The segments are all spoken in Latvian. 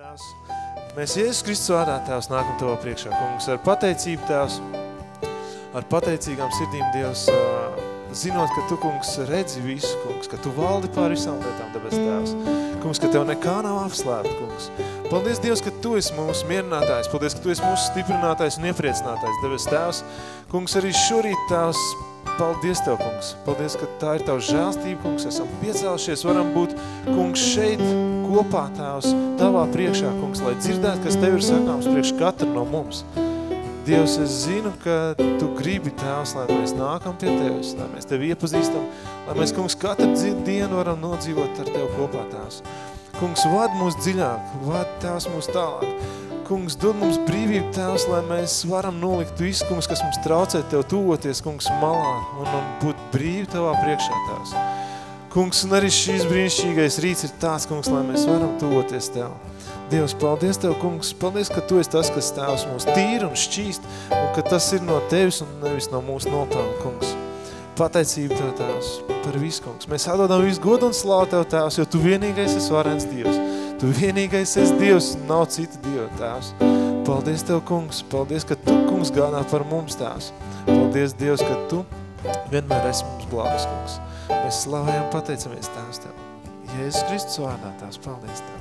Tēvs, mēs Jēzus Kristus vārdā, Tēvs, nākam Tavā priekšā, kungs, ar pateicību, Tēvs, ar pateicīgām sirdīm, Dievs, zinot, ka Tu, kungs, redzi visu, kungs, ka Tu valdi pār visām lietām, debes Tēvs, kungs, ka Tev nekā nav apslēpt, kungs. Paldies, Dievs, ka Tu esi mūsu mierinātājs, paldies, ka Tu esi mūsu stiprinātājs un iepriecinātājs, debes Tēvs, kungs, arī šorīt, Tēvs, paldies Tev, kungs, paldies, ka tā ir Tava žēlstība, kungs, esam piecēlušies, varam būt, kungs, šeit kopā, Tēvs, Tavā priekšā, kungs, lai dzirdētu, kas Tev ir sakāms priekš katru no mums. Dievs, es zinu, ka Tu gribi, Tēvs, lai mēs nākam pie Tevis, lai mēs Tevi iepazīstam, lai mēs, kungs, katru dienu varam nodzīvot ar Tev kopā, Tēvs. Kungs, vad mūs dziļāk, vad Tēvs mūs tālāk. Kungs, dod mums brīvību, Tēvs, lai mēs varam nolikt visu, kungs, kas mums traucē Tev tuvoties, kungs, malā un, un būt brīvi Tavā priekšā, Tēvs. Kungs, un arī šīs brīnišķīgais rīts ir tāds, kungs, lai mēs varam tuvoties Tev. Dievs, paldies Tev, kungs, paldies, ka Tu esi tas, kas Tēvs mūs tīra un šķīst, un ka tas ir no Tevis un nevis no mūsu nopelna, kungs. Pateicība Tev, Tēvs, par visu, kungs. Mēs atdodam visu godu un slāvu Tev, Tēvs, jo Tu vienīgais esi varens Dievs. Tu vienīgais esi Dievs, nav cita Dieva, Tēvs. Paldies Tev, kungs, paldies, ka Tu, kungs, gādā par mums, Tēvs. Paldies, Dievs, ka Tu vienmēr esi mums blakus, kungs. Mēs slavējam, pateicamies, Tēvs, Tev. Jēzus Kristus vārdā, Tēvs, paldies Tev.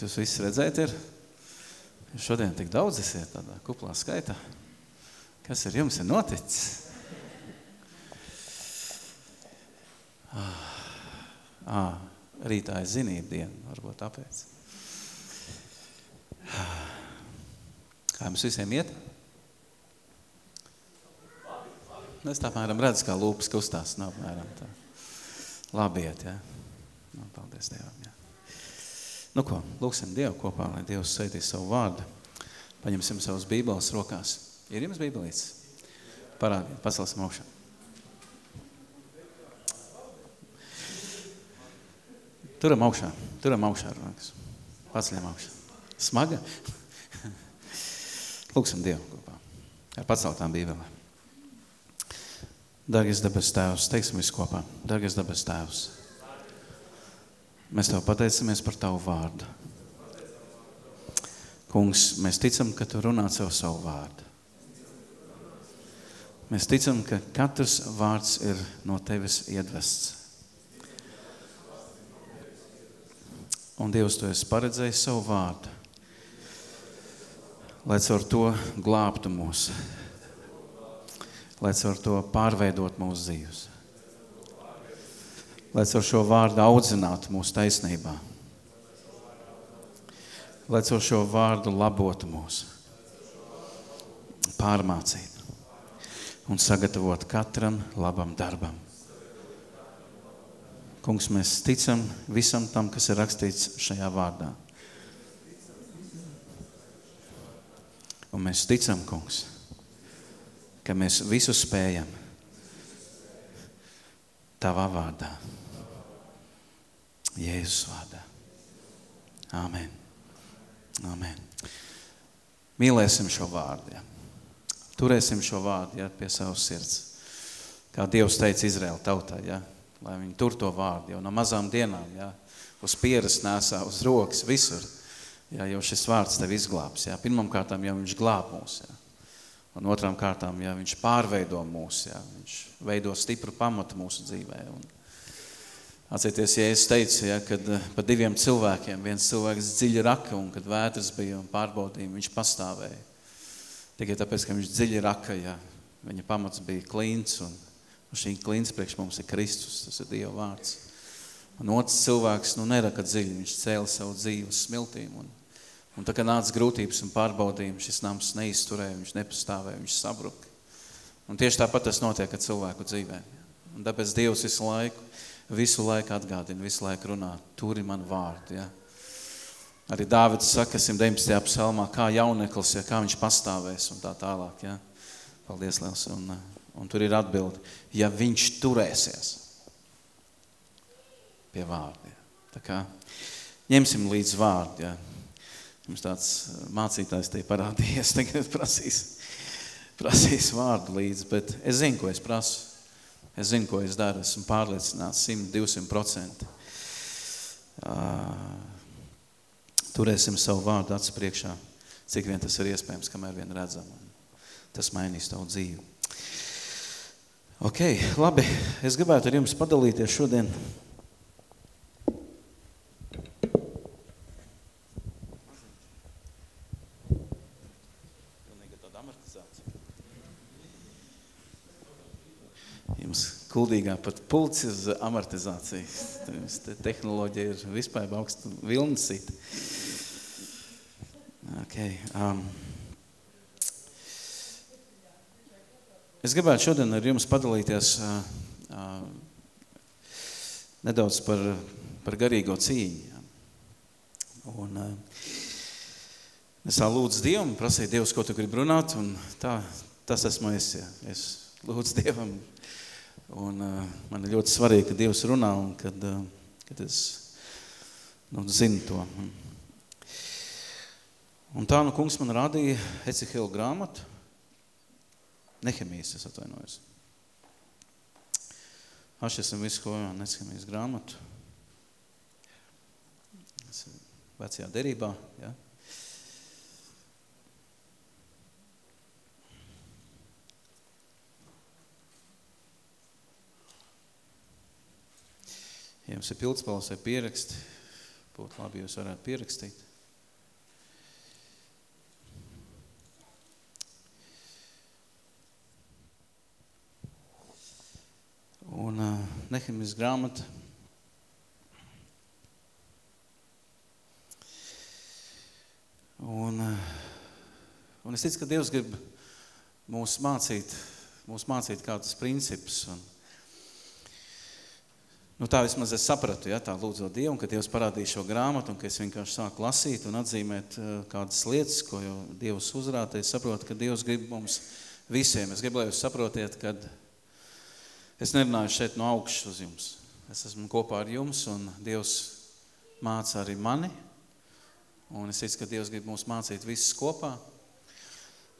Prieks jūs visi redzēt ir. Šodien tik daudz esiet tādā kuplā skaitā. Kas ar jums ir noticis? Ah, ah, rītā ir zinība diena, varbūt tāpēc. Kā jums visiem iet? Es tā apmēram redzu, kā lūpas kustās, nav apmēram tā. Labi iet, ja? Nu, paldies Dievam. Nu ko, lūksim Dievu kopā, lai Dievs sveitīs savu vārdu. Paņemsim savus bībeles rokās. Ir jums bībelītes? Parādiet, pacelsim augšā. Turam augšā, turam augšā rokas. Paceļam augšā. Smaga? Lūksim Dievu kopā ar paceltām bībelēm. Dargais debes tēvs, teiksim visu kopā. Dargais debes tēvs, mēs Tev pateicamies par Tavu vārdu. Kungs, mēs ticam, ka Tu runā caur savu vārdu. Mēs ticam, ka katrs vārds ir no Tevis iedvests. Un Dievs, Tu esi paredzējis savu vārdu, lai caur to glābtu mūsu lai caur to pārveidot mūsu dzīves. Lai caur šo vārdu audzinātu mūsu taisnībā. Lai caur šo vārdu labotu mūs. Pārmācītu. Un sagatavot katram labam darbam. Kungs, mēs ticam visam tam, kas ir rakstīts šajā vārdā. Un mēs ticam, kungs, ka mēs visu spējam Tavā vārdā. Jēzus vārdā. Āmen. Āmen. Mīlēsim šo vārdu. Ja. Turēsim šo vārdu ja, pie savas sirds. Kā Dievs teica Izraēla tautā, ja, lai viņi tur to vārdu jau no mazām dienām, ja, uz pieras nesā, uz rokas, visur. Ja, jo šis vārds tev izglābs. Ja. Pirmam kārtām jau viņš glāb mūs. Ja. Un otrām kārtām, ja viņš pārveido mūs, ja, viņš veido stipru pamatu mūsu dzīvē. Un atcerieties, ja es teicu, ja, kad eh, pa diviem cilvēkiem, viens cilvēks dziļi raka, un kad vētras bija un pārbaudījumi, viņš pastāvēja. Tikai tāpēc, ka viņš dziļi raka, ja, viņa pamats bija klīns, un, šī klīns priekš mums ir Kristus, tas ir Dieva vārds. Un otrs cilvēks, nu, neraka dziļi, viņš cēla savu dzīvi uz smiltīm, un Un tā kā nāca grūtības un pārbaudījumi, šis nams neizturēja, viņš nepastāvēja, viņš sabruka. Un tieši tāpat tas notiek ar cilvēku dzīvē. Un tāpēc Dievs visu laiku, visu laiku atgādina, visu laiku runā, turi man vārdu. Ja? Arī Dāvids saka 119. psalmā, kā jauneklis, ja, kā viņš pastāvēs un tā tālāk. Ja? Paldies, Liels. Un, un tur ir atbildi, ja viņš turēsies pie vārda. Ja? Tā kā ņemsim līdz vārdu. Ja? Mums tāds mācītājs te parādījies, tagad prasīs, prasīs vārdu līdzi, bet es zinu, ko es prasu. Es zinu, ko es daru, esmu pārliecināts 100-200%. Uh, turēsim savu vārdu acu priekšā, cik vien tas ir iespējams, kamēr vien redzam. Tas mainīs tavu dzīvi. Ok, labi. Es gribētu ar jums padalīties šodien kuldīgā pat pults uz amortizāciju. Te tehnoloģija ir vispār augstu vilnsīt. Okay, um, es gribētu šodien ar jums padalīties uh, uh, nedaudz par, par garīgo cīņu. Un, uh, es tā lūdzu Dievam, prasīju Dievs, ko tu gribi runāt, un tā, tas esmu es. Ja. Es lūdzu Dievam, Un uh, man ir ļoti svarīgi, ka Dievs runā un kad, uh, kad es nu, zinu to. Un tā nu kungs man rādīja Ecihila grāmatu, Nehemijas, es atvainojos. Aš esam visu, ko Nehemijas grāmatu. Vecajā derībā, ja. Ja jums ir pildspalvas vai pieraksti, būtu labi, jūs varētu pierakstīt. Un uh, Nehemijas grāmata Un, uh, un es ticu, ka Dievs grib mūs mācīt, mūs mācīt kādus principus. Un, nu, tā vismaz es sapratu, ja, tā lūdzot Dievu, ka Dievs parādīja šo grāmatu un ka es vienkārši sāku lasīt un atzīmēt uh, kādas lietas, ko jau Dievs uzrāta. Es saprotu, ka Dievs grib mums visiem. Es gribu, lai jūs saprotiet, ka es nerunāju šeit no augšas uz jums. Es esmu kopā ar jums un Dievs māca arī mani – Un es ticu, ka Dievs grib mūs mācīt visus kopā,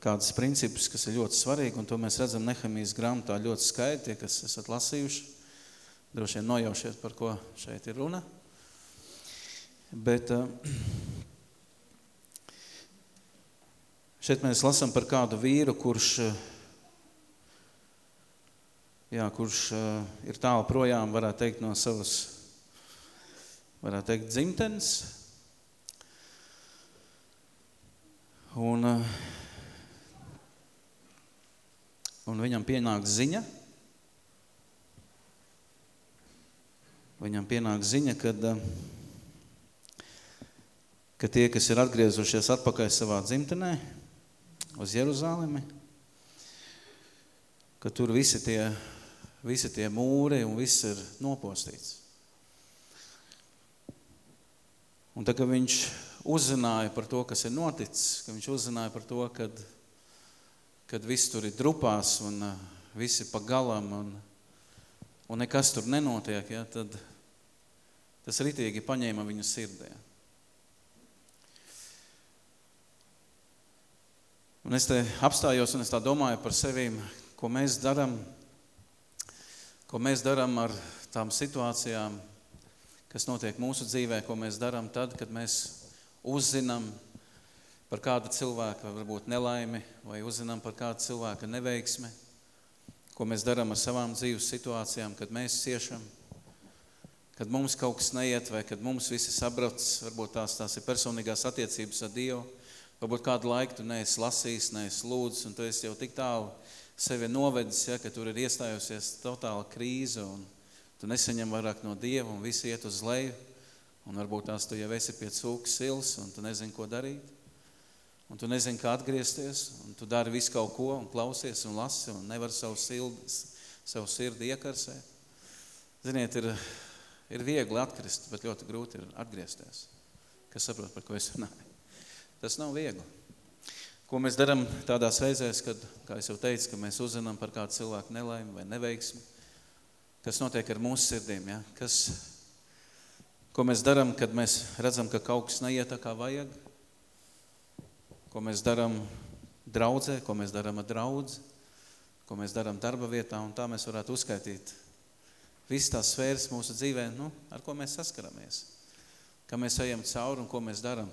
kādas principus, kas ir ļoti svarīgi, un to mēs redzam Nehemijas grāmatā ļoti skaidri, tie, kas esat lasījuši, droši vien nojaušiet, par ko šeit ir runa. Bet eh, šeit mēs lasām par kādu vīru, kurš, eh, jā, kurš eh, ir tālu projām, varētu teikt, no savas, varētu teikt, dzimtenes, Un, un viņam pienāk ziņa, viņam pienāk ziņa, kad, eh, ka tie, kas ir atgriezušies atpakaļ savā dzimtenē, uz Jeruzālemi, ka tur visi tie, visi tie mūri un viss ir nopostīts. Un tā, ka viņš uzzināja par to, kas ir noticis, ka viņš uzzināja par to, kad, kad viss tur ir drupās un uh, visi pa galam un, un nekas tur nenotiek, ja, tad tas ritīgi paņēma viņu sirdē. Un es te apstājos un es tā domāju par sevīm, ko mēs daram, ko mēs daram ar tām situācijām, kas notiek mūsu dzīvē, ko mēs daram tad, kad mēs uzzinām par kādu cilvēku, varbūt nelaimi, vai uzzinām par kādu cilvēku neveiksmi, ko mēs darām ar savām dzīves situācijām, kad mēs ciešam, kad mums kaut kas neiet, vai kad mums visi sabrats, varbūt tās, tās ir personīgās attiecības ar Dievu, varbūt kādu laiku tu neesi lasījis, neesi lūdzis, un tu esi jau tik tālu sevi novedis, ja, ka tur ir iestājusies totāla krīze, un tu nesaņem vairāk no Dieva, un visi iet uz leju, Un varbūt tās tu jau esi pie cūkas sils un tu nezini, ko darīt. Un tu nezini, kā atgriezties. Un tu dari visu kaut ko un klausies un lasi un nevar savu, sildi, savu sirdi iekarsēt. Ziniet, ir, ir viegli atkrist, bet ļoti grūti ir atgriezties. Kas saprot, par ko es runāju? Tas nav viegli. Ko mēs darām tādās reizēs, kad, kā es jau teicu, ka mēs uzzinām par kādu cilvēku nelaimi vai neveiksmi, kas notiek ar mūsu sirdīm, ja? kas Ko mēs darām, kad mēs redzam, ka kaut kas neiet tā kā vajag? Ko mēs darām draudzē, ko mēs darām ar draudzi, ko mēs darām darba vietā, un tā mēs varētu uzskaitīt visas tās sfēras mūsu dzīvē, nu, ar ko mēs saskaramies, ka mēs ejam cauri un ko mēs darām.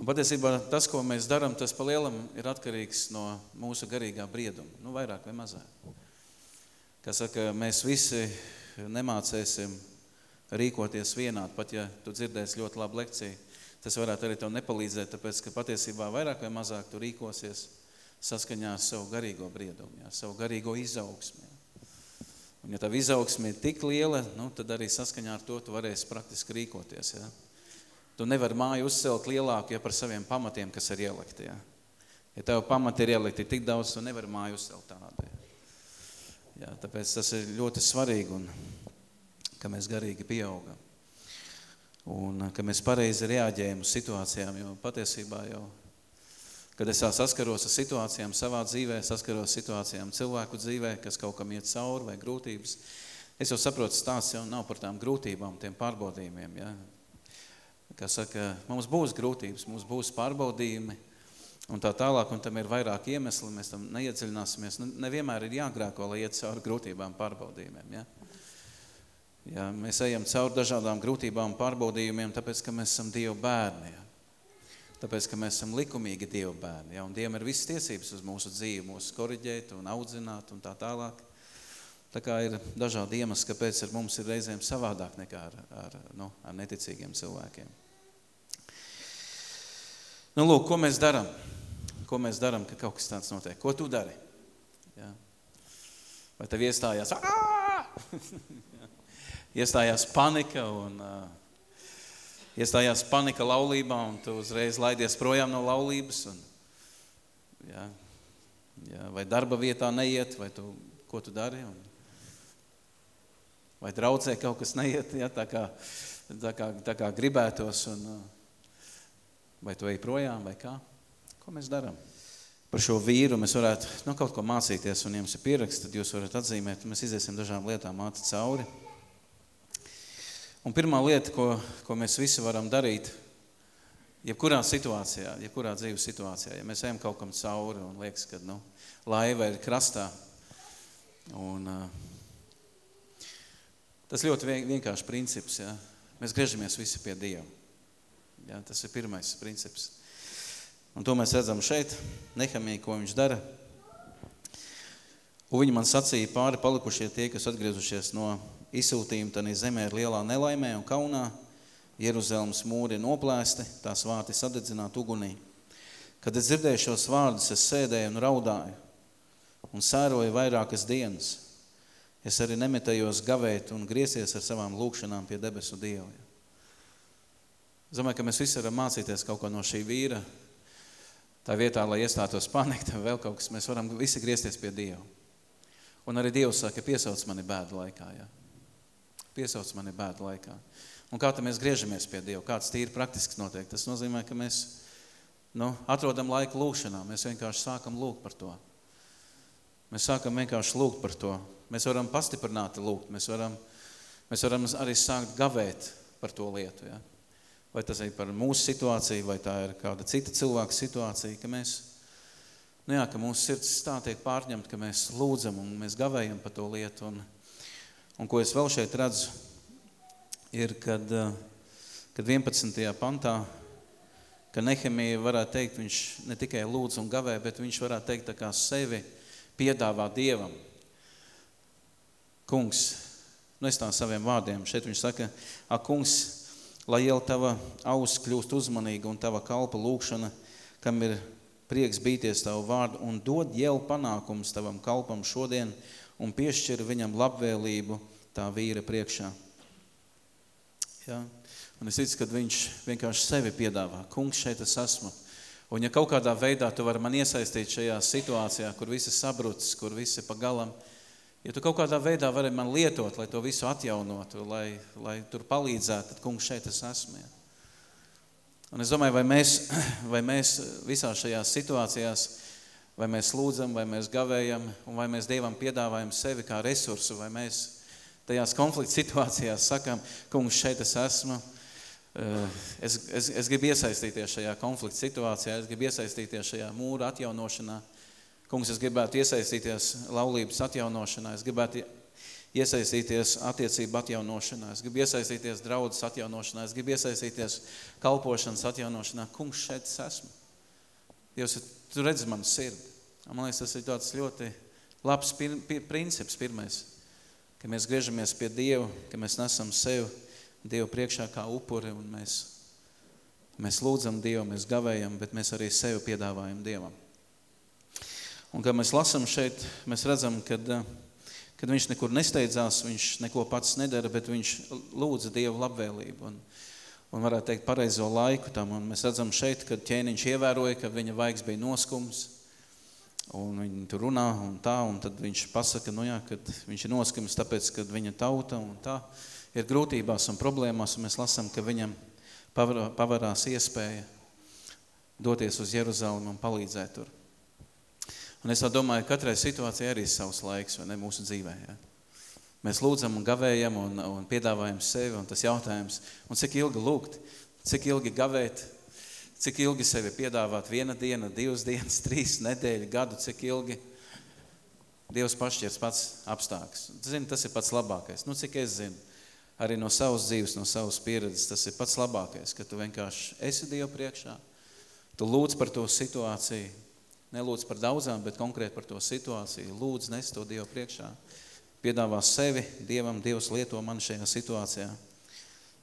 Un patiesībā tas, ko mēs darām, tas pa lielam ir atkarīgs no mūsu garīgā brieduma, nu, vairāk vai mazāk. Kā saka, mēs visi nemācēsim rīkoties vienādi, pat ja tu dzirdēsi ļoti labu lekciju. Tas varētu arī tev nepalīdzēt, tāpēc, ka patiesībā vairāk vai mazāk tu rīkosies saskaņā ar savu garīgo briedumu, jā, savu garīgo izaugsmi. Un ja tavu izaugsmi ir tik liela, nu, tad arī saskaņā ar to tu varēsi praktiski rīkoties. Jā. Tu nevari māju uzcelt lielāku, ja par saviem pamatiem, kas ir ielikti. Jā. Ja tev pamati ir ielikti tik daudz, tu nevari māju uzcelt tādu. Jā. Jā, tāpēc tas ir ļoti svarīgi. Un, ka mēs garīgi pieaugam. Un ka mēs pareizi reaģējam uz situācijām, jo patiesībā jau, kad es saskaros ar situācijām savā dzīvē, saskaros situācijām cilvēku dzīvē, kas kaut kam iet cauri vai grūtības, es jau saprotu, stāsts jau nav par tām grūtībām, tiem pārbaudījumiem. Ja? Kā saka, mums būs grūtības, mums būs pārbaudījumi, un tā tālāk, un tam ir vairāk iemesli, mēs tam neiedziļināsimies. Nu, nevienmēr ir jāgrāko, lai iet cauri grūtībām, pārbaudījumiem. Ja? Ja, mēs ejam cauri dažādām grūtībām, pārbaudījumiem, tāpēc, ka mēs esam Dieva bērni. Ja. Tāpēc, ka mēs esam likumīgi Dieva bērni. Ja, un Dievam ir visas tiesības uz mūsu dzīvi, mūsu koriģēt un audzināt un tā tālāk. Tā kā ir dažādi iemesli, kāpēc ar mums ir reizēm savādāk nekā ar, ar, nu, ar neticīgiem cilvēkiem. Nu, lūk, ko mēs darām? Ko mēs darām, ka kaut kas tāds notiek? Ko tu dari? Ja? Vai tev iestājās? iestājās panika un uh, iestājās panika laulībā un tu uzreiz laidies projām no laulības un, ja, ja, vai darba vietā neiet, vai tu, ko tu dari un, vai draudzē kaut kas neiet, ja, tā, kā, tā, kā, tā kā gribētos un vai tu ej projām vai kā? Ko mēs darām? par šo vīru mēs varētu nu, kaut ko mācīties, un jums ir pieraksts, tad jūs varat atzīmēt, un mēs iziesim dažām lietām māci cauri. Un pirmā lieta, ko, ko mēs visi varam darīt, jebkurā situācijā, jebkurā dzīves situācijā, ja mēs ejam kaut kam cauri un liekas, ka nu, laiva ir krastā, un uh, tas ļoti vienkārši princips, ja? mēs griežamies visi pie Dieva. Ja? Tas ir pirmais princips. Un to mēs redzam šeit, Nehemija, ko viņš dara. Un viņi man sacīja pāri palikušie tie, kas atgriezušies no izsūtījuma, tad zemē ir lielā nelaimē un kaunā. Jeruzalemes mūri noplēsti, tās vārti sadedzināt ugunī. Kad es dzirdēju šos vārdus, es sēdēju un raudāju un sēroju vairākas dienas. Es arī nemetējos gavēt un griesies ar savām lūkšanām pie debesu Dievu. Es domāju, ka mēs visi varam mācīties kaut ko no šī vīra, Tā vietā, lai iestātos panika, vēl kaut kas, mēs varam visi griezties pie Dieva. Un arī Dievs saka, piesauc mani bēdu laikā. Ja? Piesauc mani bēdu laikā. Un kā tad mēs griežamies pie Dieva? Kāds tīri praktisks notiek? Tas nozīmē, ka mēs nu, atrodam laiku lūkšanā. Mēs vienkārši sākam lūgt par to. Mēs sākam vienkārši lūgt par to. Mēs varam pastiprināti lūgt. Mēs varam, mēs varam arī sākt gavēt par to lietu. Ja? vai tas ir par mūsu situāciju, vai tā ir kāda cita cilvēka situācija, ka mēs, nu jā, ka mūsu sirds tā tiek pārņemt, ka mēs lūdzam un mēs gavējam par to lietu. Un, un ko es vēl šeit redzu, ir, kad, eh, kad 11. pantā, ka Nehemija varētu teikt, viņš ne tikai lūdz un gavē, bet viņš varētu teikt tā kā sevi piedāvā Dievam. Kungs, nu es tā saviem vārdiem, šeit viņš saka, a kungs, lai jau tava auss kļūst uzmanīga un tava kalpa lūkšana, kam ir prieks bīties tavu vārdu, un dod jau panākums tavam kalpam šodien un piešķir viņam labvēlību tā vīra priekšā. Ja? Un es ticu, ka viņš vienkārši sevi piedāvā. Kungs, šeit es esmu. Un ja kaut kādā veidā tu vari man iesaistīt šajā situācijā, kur viss ir sabrucis, kur viss ir pa galam, Ja tu kaut kādā veidā vari man lietot, lai to visu atjaunotu, lai, lai tur palīdzētu, tad, kungs, šeit es esmu. Ja. Un es domāju, vai mēs, vai mēs visās šajās situācijās, vai mēs lūdzam, vai mēs gavējam, un vai mēs Dievam piedāvājam sevi kā resursu, vai mēs tajās konflikta situācijās sakam, kungs, šeit es esmu, eh, es, es, es gribu iesaistīties šajā konflikta situācijā, es gribu iesaistīties šajā mūra atjaunošanā, Kungs, es gribētu iesaistīties laulības atjaunošanā, es gribētu iesaistīties attiecību atjaunošanā, es gribu iesaistīties draudzes atjaunošanā, es gribu iesaistīties kalpošanas atjaunošanā. Kungs, šeit es esmu. Dievs, tu redzi manu sirdi. Man liekas, tas ir tāds ļoti labs pir, pir, princips pirmais, ka mēs griežamies pie Dieva, ka mēs nesam sev Dievu priekšā kā upuri un mēs, mēs lūdzam Dievu, mēs gavējam, bet mēs arī sevi piedāvājam Dievam. Un, kad mēs lasām šeit, mēs redzam, kad, kad viņš nekur nesteidzās, viņš neko pats nedara, bet viņš lūdza Dievu labvēlību un, un varētu teikt pareizo laiku tam. Un mēs redzam šeit, kad ķēniņš ievēroja, ka viņa vaigs bija noskums, un viņi tur runā un tā, un tad viņš pasaka, nu jā, kad viņš ir noskums, tāpēc, kad viņa tauta un tā ir grūtībās un problēmās, un mēs lasām, ka viņam pavarās iespēja doties uz Jeruzalemi un palīdzēt tur. Un es domāju, ka katrai situācijai arī savs laiks, vai ne, mūsu dzīvē. Ja? Mēs lūdzam un gavējam un, un piedāvājam sevi, un tas jautājums, un cik ilgi lūgt, cik ilgi gavēt, cik ilgi sevi piedāvāt, viena diena, divas dienas, trīs nedēļa, gadu, cik ilgi Dievs pašķirs pats apstāks. Zini, tas ir pats labākais. Nu, cik es zinu, arī no savas dzīves, no savas pieredzes, tas ir pats labākais, ka tu vienkārši esi Dievu priekšā, tu lūdz par to situāciju, Nelūdz par daudzām, bet konkrēti par to situāciju. Lūdzu, nes to Dievu priekšā. piedāvā sevi Dievam, Dievs lieto mani šajā situācijā.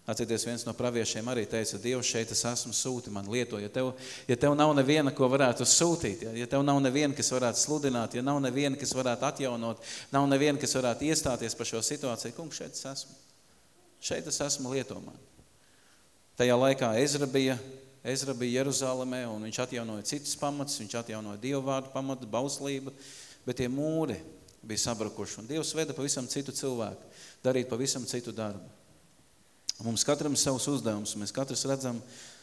Atcerieties, viens no praviešiem arī teica, Dievs šeit es esmu sūti man lieto. Ja tev, ja tev nav neviena, ko varētu sūtīt, ja, ja tev nav neviena, kas varētu sludināt, ja nav neviena, kas varētu atjaunot, nav neviena, kas varētu iestāties par šo situāciju, kungs, šeit es esmu. Šeit es esmu lieto man. Tajā laikā Ezra bija, Ezra bija Jeruzalemē un viņš atjaunoja citus pamatus, viņš atjaunoja Dievu vārdu pamatu, bauslību, bet tie mūri bija sabrukuši un Dievs veda pavisam citu cilvēku, darīt pavisam citu darbu. Mums katram ir savs uzdevums, mēs katrs redzam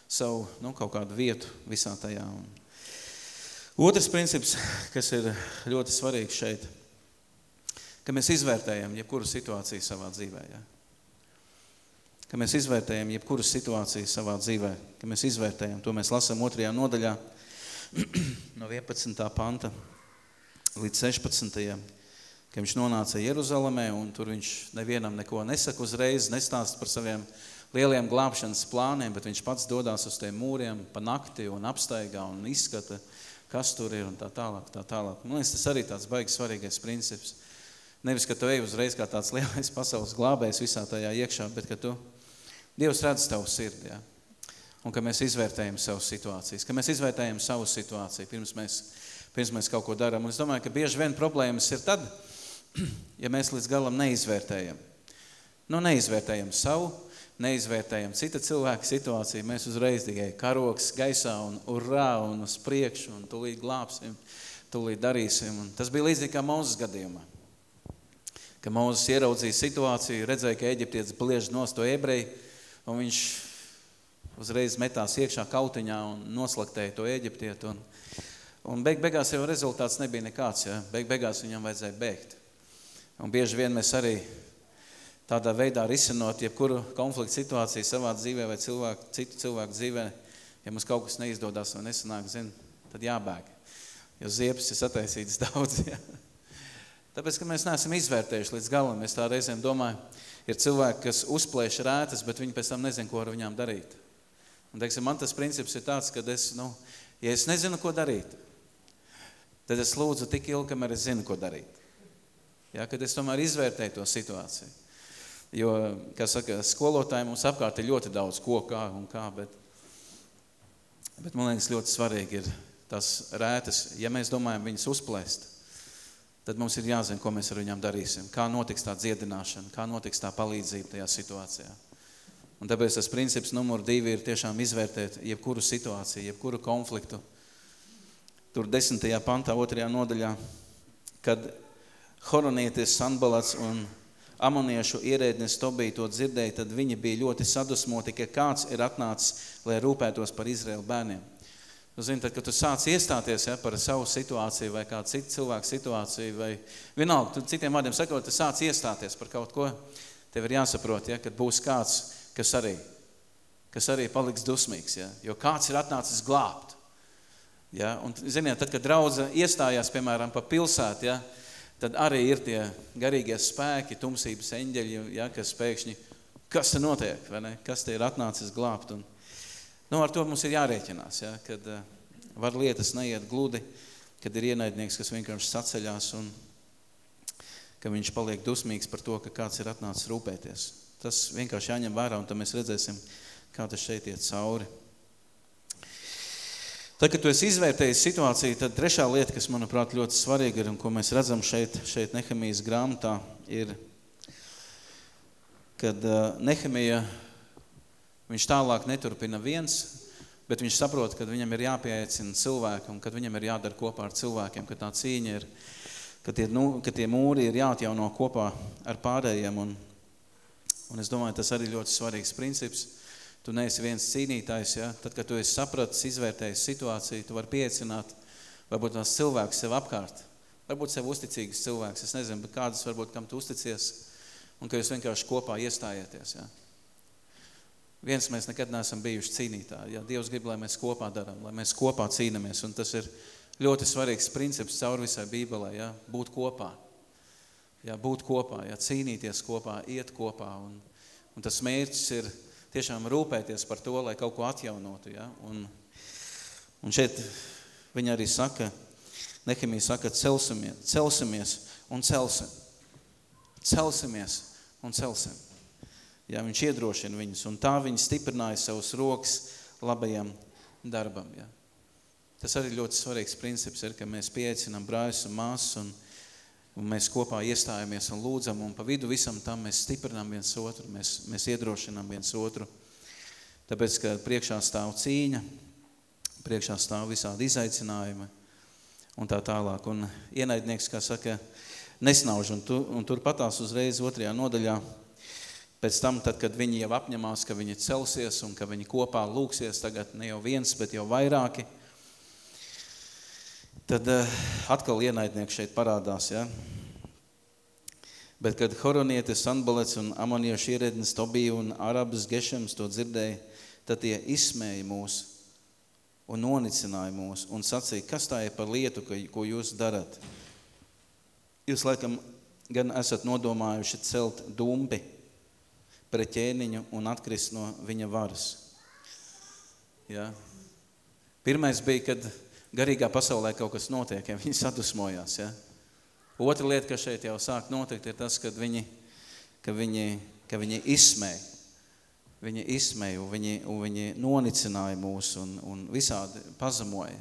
savu nu, kaut kādu vietu visā tajā. Un otrs princips, kas ir ļoti svarīgs šeit, ka mēs izvērtējam jebkuru situāciju savā dzīvē. Ja? Ka mēs izvērtējam jebkuru situāciju savā dzīvē, ka mēs izvērtējam, to mēs lasām otrajā nodaļā no 11. panta līdz 16 ka viņš nonāca Jeruzalemē un tur viņš nevienam neko nesaka uzreiz, nestāst par saviem lieliem glābšanas plāniem, bet viņš pats dodās uz tiem mūriem pa nakti un apstaigā un izskata, kas tur ir un tā tālāk, tā tālāk. Man liekas, tas arī tāds baigi svarīgais princips. Nevis, ka tu ej uzreiz kā tāds lielais pasaules glābējs visā tajā iekšā, bet ka tu, Dievs redz tavu sirdi, ja? un ka mēs izvērtējam savu situācijas, ka mēs izvērtējam savu situāciju, pirms mēs, pirms mēs kaut ko darām. Un es domāju, ka bieži vien problēmas ir tad, ja mēs līdz galam neizvērtējam. Nu, neizvērtējam savu, neizvērtējam cita cilvēka situāciju, mēs uzreiz tikai karoks gaisā un urrā un uz priekšu un tūlīt glābsim, tūlīt darīsim. Un tas bija līdzīgi kā Mūzes gadījumā. Ka Mūzes ieraudzīja situāciju, redzēja, ka Eģiptietis bliež nos to ebreju, un viņš uzreiz metās iekšā kautiņā un noslaktēja to Eģiptietu. Un, un beig beigās jau rezultāts nebija nekāds, ja? beig beigās viņam vajadzēja bēgt. Un bieži vien mēs arī tādā veidā risinot jebkuru konfliktu situāciju savā dzīvē vai cilvēku, citu cilvēku dzīvē, ja mums kaut kas neizdodas vai nesanāk, zin, tad jābēg. Jo ziepes ir sataisītas daudz. Ja? Tāpēc, ka mēs neesam izvērtējuši līdz galam, mēs tā reizēm domājam, ir cilvēki, kas uzplēš rētas, bet viņi pēc tam nezin, ko ar viņām darīt. Un, teiksim, man tas princips ir tāds, ka es, nu, ja es nezinu, ko darīt, tad es lūdzu tik ilgi, kamēr es zinu, ko darīt. Ja, kad es tomēr izvērtēju to situāciju. Jo, kā saka, skolotāji mums apkārt ir ļoti daudz ko, kā un kā, bet, bet man liekas ļoti svarīgi ir tas rētas, ja mēs domājam viņas uzplēst, tad mums ir jāzina, ko mēs ar viņām darīsim, kā notiks tā dziedināšana, kā notiks tā palīdzība tajā situācijā. Un tāpēc tas princips numur divi ir tiešām izvērtēt jebkuru situāciju, jebkuru konfliktu. Tur desmitajā pantā, otrajā nodaļā, kad Horonietis Sanbalats un amoniešu ierēdnis Tobija to dzirdēja, tad viņi bija ļoti sadusmoti, ka kāds ir atnācis, lai rūpētos par Izraēlu bērniem. Nu, zini, tad, kad tu sāc iestāties ja, par savu situāciju vai kādu citu cilvēku situāciju, vai vienalga, tu citiem vārdiem sakot, tu sāc iestāties par kaut ko, tev ir jāsaprot, ja, kad būs kāds, kas arī, kas arī paliks dusmīgs, ja, jo kāds ir atnācis glābt. Ja, un, ziniet, tad, kad draudze iestājās, piemēram, pa pilsētu, ja, tad arī ir tie garīgie spēki, tumsības eņģeļi, ja, kas pēkšņi, kas te notiek, vai ne? kas te ir atnācis glābt. Un, nu, ar to mums ir jārēķinās, ja, kad uh, var lietas neiet gludi, kad ir ienaidnieks, kas vienkārši saceļās un ka viņš paliek dusmīgs par to, ka kāds ir atnācis rūpēties. Tas vienkārši jāņem vērā, un tad mēs redzēsim, kā tas šeit iet cauri. Tad, kad tu esi izvērtējis situāciju, tad trešā lieta, kas, manuprāt, ļoti svarīga ir un ko mēs redzam šeit, šeit Nehemijas grāmatā, ir, kad uh, Nehemija, viņš tālāk neturpina viens, bet viņš saprot, ka viņam ir jāpieaicina cilvēki un kad viņam ir jādara kopā ar cilvēkiem, ka tā cīņa ir, ka tie, nu, ka tie mūri ir jāatjauno kopā ar pārējiem. Un, un es domāju, tas arī ļoti svarīgs princips – Tu neesi viens cīnītājs, ja? tad, kad tu esi sapratis, izvērtējis situāciju, tu vari piecināt varbūt tās cilvēks sev apkārt. Varbūt sev uzticīgs cilvēks, es nezinu, bet kādas varbūt, kam tu uzticies, un ka jūs vienkārši kopā iestājieties. Ja? Viens mēs nekad neesam bijuši cīnītāji. Ja? Dievs grib, lai mēs kopā darām, lai mēs kopā cīnamies, un tas ir ļoti svarīgs princips caur visai Bībelē, ja? būt kopā. Ja? Būt kopā, ja? cīnīties kopā, iet kopā, un, un tas mērķis ir tiešām rūpēties par to, lai kaut ko atjaunotu. Ja? Un, un šeit viņa arī saka, Nehemija saka, celsimies, celsimies un celsim. celsimies un celsim. Jā, viņš iedrošina viņus, un tā viņi stiprināja savus rokas labajam darbam. Jā. Tas arī ļoti svarīgs princips ir, ka mēs pieaicinām brāļus un māsas, un, un mēs kopā iestājamies un lūdzam, un pa vidu visam tam mēs stiprinām viens otru, mēs, mēs iedrošinām viens otru. Tāpēc, ka priekšā stāv cīņa, priekšā stāv visādi izaicinājumi un tā tālāk. Un ienaidnieks, kā saka, nesnauž, un, tu, un tur patās uzreiz otrajā nodaļā, pēc tam, tad, kad viņi jau apņemās, ka viņi celsies un ka viņi kopā lūksies, tagad ne jau viens, bet jau vairāki, tad uh, atkal ienaidnieks šeit parādās, ja? Bet, kad Horonietis, Sanbalets un amoniešu ierednis Tobija un Arabas Gešems to dzirdēja, tad tie izsmēja mūs un nonicināja mūs un sacīja, kas tā ir par lietu, ko jūs darat. Jūs laikam gan esat nodomājuši celt dumpi pret ķēniņu un atkrist no viņa varas. Ja? Pirmais bija, kad garīgā pasaulē kaut kas notiek, ja viņi sadusmojās. Ja? Otra lieta, kas šeit jau sāk notikt, ir tas, kad viņi, ka viņi, ka viņi izsmēja Viņi izsmeja, un viņi, un viņi nonicināja mūs un, un visādi pazemoja.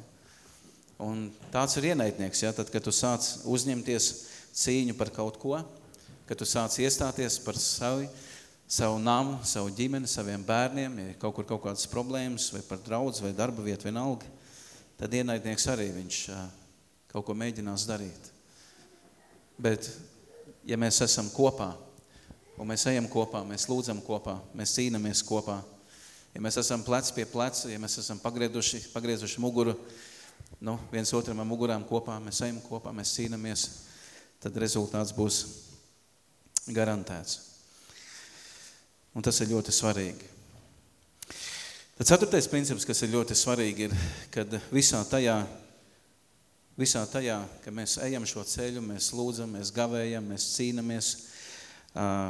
Un tāds ir ienaidnieks, ja? tad, kad tu sāc uzņemties cīņu par kaut ko, kad tu sāc iestāties par savu, savu namu, savu ģimeni, saviem bērniem, ja kaut kur kaut kādas problēmas, vai par draudz, vai darba vietu, vienalga, tad ienaidnieks arī viņš kaut ko mēģinās darīt. Bet, ja mēs esam kopā, un mēs ejam kopā, mēs lūdzam kopā, mēs cīnamies kopā. Ja mēs esam plec pie pleca, ja mēs esam pagriezuši, pagriezuši muguru, nu, viens otram ar mugurām kopā, mēs ejam kopā, mēs cīnamies, tad rezultāts būs garantēts. Un tas ir ļoti svarīgi. Tad ceturtais princips, kas ir ļoti svarīgi, ir, kad visā tajā, visā tajā, ka mēs ejam šo ceļu, mēs lūdzam, mēs gavējam, mēs cīnamies,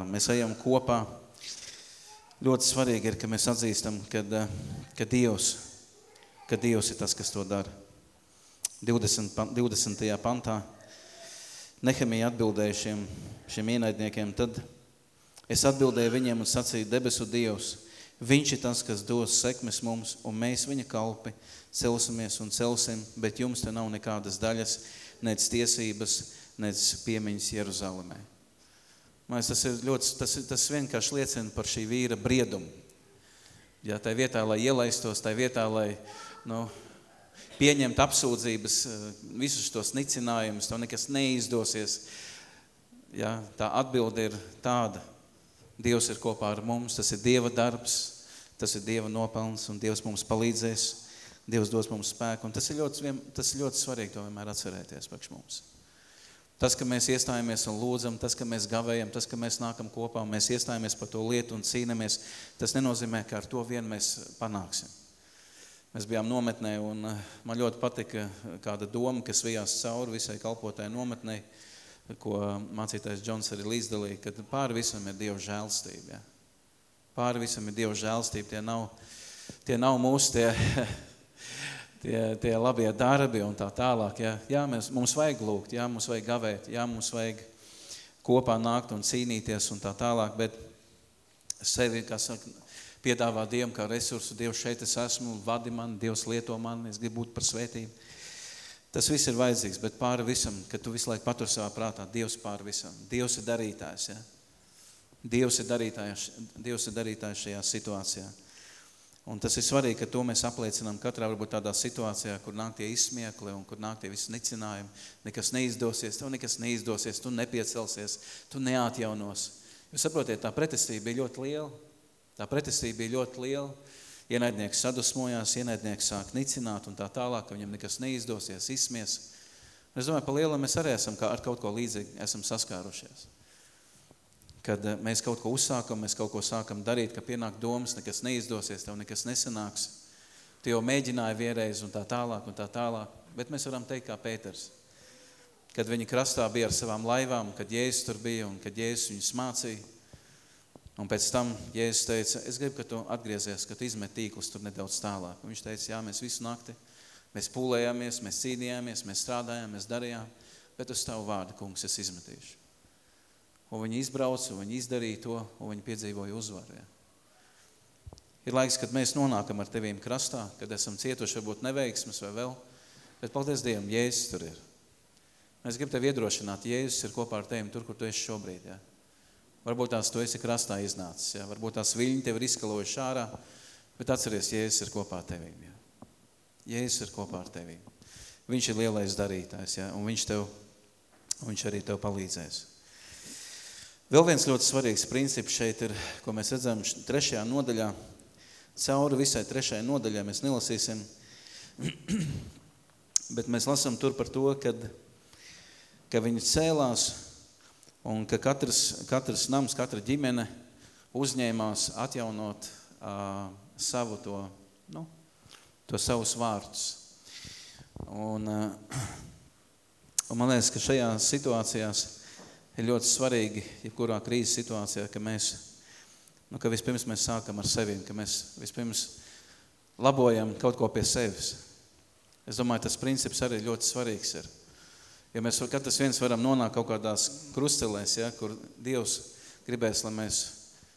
mēs ejam kopā. Ļoti svarīgi ir, ka mēs atzīstam, ka, ka, Dievs, ka Dievs ir tas, kas to dara. 20. 20. pantā Nehemija atbildēja šiem, šiem ienaidniekiem, tad es atbildēju viņiem un sacīju, debesu Dievs, viņš ir tas, kas dos sekmes mums, un mēs viņa kalpi celsimies un celsim, bet jums te nav nekādas daļas, nec tiesības, nec piemiņas Jeruzalemē. Man tas ir ļoti, tas, tas vienkārši liecina par šī vīra briedumu. Ja tā vietā, lai ielaistos, tā vietā, lai nu, pieņemtu apsūdzības, eh, visus tos nicinājumus, to nekas neizdosies. Ja, tā atbilde ir tāda. Dievs ir kopā ar mums, tas ir Dieva darbs, tas ir Dieva nopelns un Dievs mums palīdzēs. Dievs dos mums spēku un tas ir ļoti, tas ir ļoti svarīgi to vienmēr atcerēties priekš mums. Tas, ka mēs iestājamies un lūdzam, tas, ka mēs gavējam, tas, ka mēs nākam kopā un mēs iestājamies par to lietu un cīnamies, tas nenozīmē, ka ar to vien mēs panāksim. Mēs bijām nometnē un eh, man ļoti patika kāda doma, kas vijās cauri visai kalpotāju nometnei, ko mācītājs Džons arī līdzdalīja, ka pāri visam ir Dieva žēlstība. Ja? Pāri visam ir Dieva žēlstība, tie nav, tie nav mūsu tie tie, tie labie darbi un tā tālāk. Jā, jā mēs, mums vajag lūgt, jā, mums vajag gavēt, jā, mums vajag kopā nākt un cīnīties un tā tālāk, bet sevi, kā saka, piedāvā Dievam kā resursu, Dievs šeit es esmu, vadi man, Dievs lieto man, es gribu būt par svētību. Tas viss ir vajadzīgs, bet pāri visam, ka tu visu laiku patur savā prātā, Dievs pāri visam. Dievs ir darītājs, ja? Dievs ir darītājs, Dievs ir darītājs šajā situācijā. Un tas ir svarīgi, ka to mēs apliecinām katrā varbūt tādā situācijā, kur nāk tie izsmiekli un kur nāk tie visi nicinājumi. Nekas neizdosies, tev nekas neizdosies, tu nepiecelsies, tu neatjaunos. Jūs saprotiet, tā pretestība bija ļoti liela. Tā pretestība bija ļoti liela. Ienaidnieks sadusmojās, ienaidnieks sāk nicināt un tā tālāk, ka viņam nekas neizdosies, izsmies. Es domāju, pa lielam mēs arī esam ar kaut ko līdzīgi esam saskārušies kad eh, mēs kaut ko uzsākam, mēs kaut ko sākam darīt, ka pienāk domas, nekas neizdosies, tev nekas nesanāks. Tu jau mēģināji vienreiz un tā tālāk un tā tālāk. Bet mēs varam teikt kā Pēters. Kad viņi krastā bija ar savām laivām, kad Jēzus tur bija un kad Jēzus viņus mācīja. Un pēc tam Jēzus teica, es gribu, ka tu atgriezies, ka tu izmet tīklus tur nedaudz tālāk. Un viņš teica, jā, mēs visu nakti, mēs pūlējāmies, mēs cīnījāmies, mēs strādājām, mēs darījām, bet uz tavu vārdu, kungs, es izmetīšu. un viņi izbrauca, un viņi izdarīja to, un viņi piedzīvoja uzvaru. Ja. Ir laiks, kad mēs nonākam ar tevīm krastā, kad esam cietuši varbūt neveiksmes vai vēl, bet paldies Dievam, Jēzus tur ir. Mēs gribam tevi iedrošināt, Jēzus ir kopā ar tevi tur, kur tu esi šobrīd. Ja. Varbūt tās tu esi krastā iznācis, ja. varbūt tās viļņi tevi ir izkalojuši ārā, bet atceries, Jēzus ir kopā ar tevīm. Ja. Jēzus ir kopā ar tevīm. Viņš ir lielais darītājs, ja, un viņš, tev, viņš arī tev palīdzēs. Vēl viens ļoti svarīgs princips šeit ir, ko mēs redzam trešajā nodaļā. Cauri visai trešajai nodaļai mēs nelasīsim, bet mēs lasām tur par to, kad, ka viņi cēlās un ka katrs, katrs nams, katra ģimene uzņēmās atjaunot uh, savu to, nu, to savus vārdus. Un, uh, un man liekas, ka šajās situācijās ir ļoti svarīgi, jebkurā krīzes situācijā, ka mēs, nu, ka vispirms mēs sākam ar sevi, ka mēs vispirms labojam kaut ko pie sevis. Es domāju, tas princips arī ļoti svarīgs ir. Jo mēs katrs viens varam nonākt kaut kādās krustelēs, ja, kur Dievs gribēs, lai mēs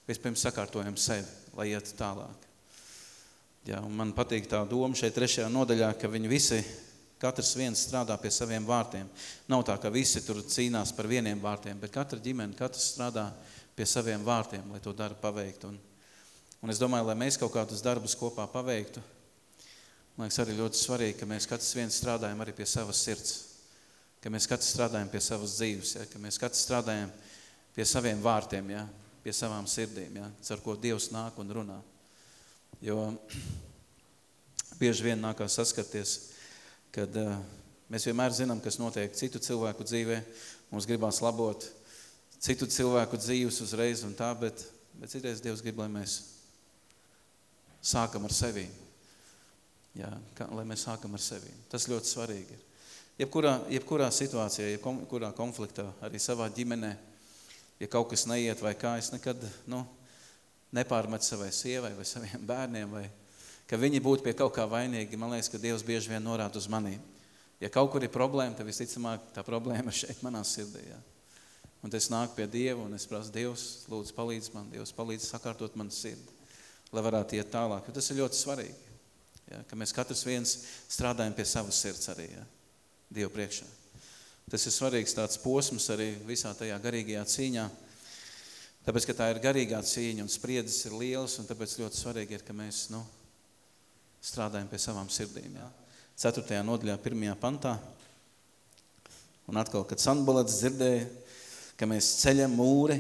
vispirms sakārtojam sevi, lai iet tālāk. Ja, un man patīk tā doma šeit trešajā nodaļā, ka viņi visi, katrs viens strādā pie saviem vārtiem. Nav tā, ka visi tur cīnās par vieniem vārtiem, bet katra ģimene, katrs strādā pie saviem vārtiem, lai to darbu paveiktu. Un, un es domāju, lai mēs kaut kādus darbus kopā paveiktu, man liekas arī ļoti svarīgi, ka mēs katrs viens strādājam arī pie savas sirds ka mēs katrs strādājam pie savas dzīves, ja? ka mēs katrs strādājam pie saviem vārtiem, ja? pie savām sirdīm, ja? ar ko Dievs nāk un runā. Jo bieži vien nākās saskarties, kad uh, mēs vienmēr zinām, kas notiek citu cilvēku dzīvē, mums gribās labot citu cilvēku dzīves uzreiz un tā, bet, bet citreiz Dievs grib, lai mēs sākam ar sevi. Jā, ka, lai mēs sākam ar sevi. Tas ļoti svarīgi ir jebkurā, jebkurā situācijā, jebkurā konfliktā, arī savā ģimenē, ja kaut kas neiet vai kā, es nekad nu, nepārmetu savai sievai vai saviem bērniem, vai ka viņi būtu pie kaut kā vainīgi. Man liekas, ka Dievs bieži vien norāda uz manīm. Ja kaut kur ir problēma, tad visticamāk tā problēma ir šeit manā sirdī. Jā. Un es nāku pie Dieva un es prasu, Dievs, lūdzu palīdz man, Dievs palīdz sakārtot manu sirdi, lai varētu iet tālāk. Jo tas ir ļoti svarīgi, jā, ka mēs katrs viens strādājam pie savas sirds arī. Jā. Dievu priekšā. Tas ir svarīgs tāds posms arī visā tajā garīgajā cīņā. Tāpēc, ka tā ir garīgā cīņa un spriedzes ir lielas, un tāpēc ļoti svarīgi ir, ka mēs nu, strādājam pie savām sirdīm. Jā. 4. nodaļā, 1. pantā. Un atkal, kad Sanbalats dzirdēja, ka mēs ceļam mūri,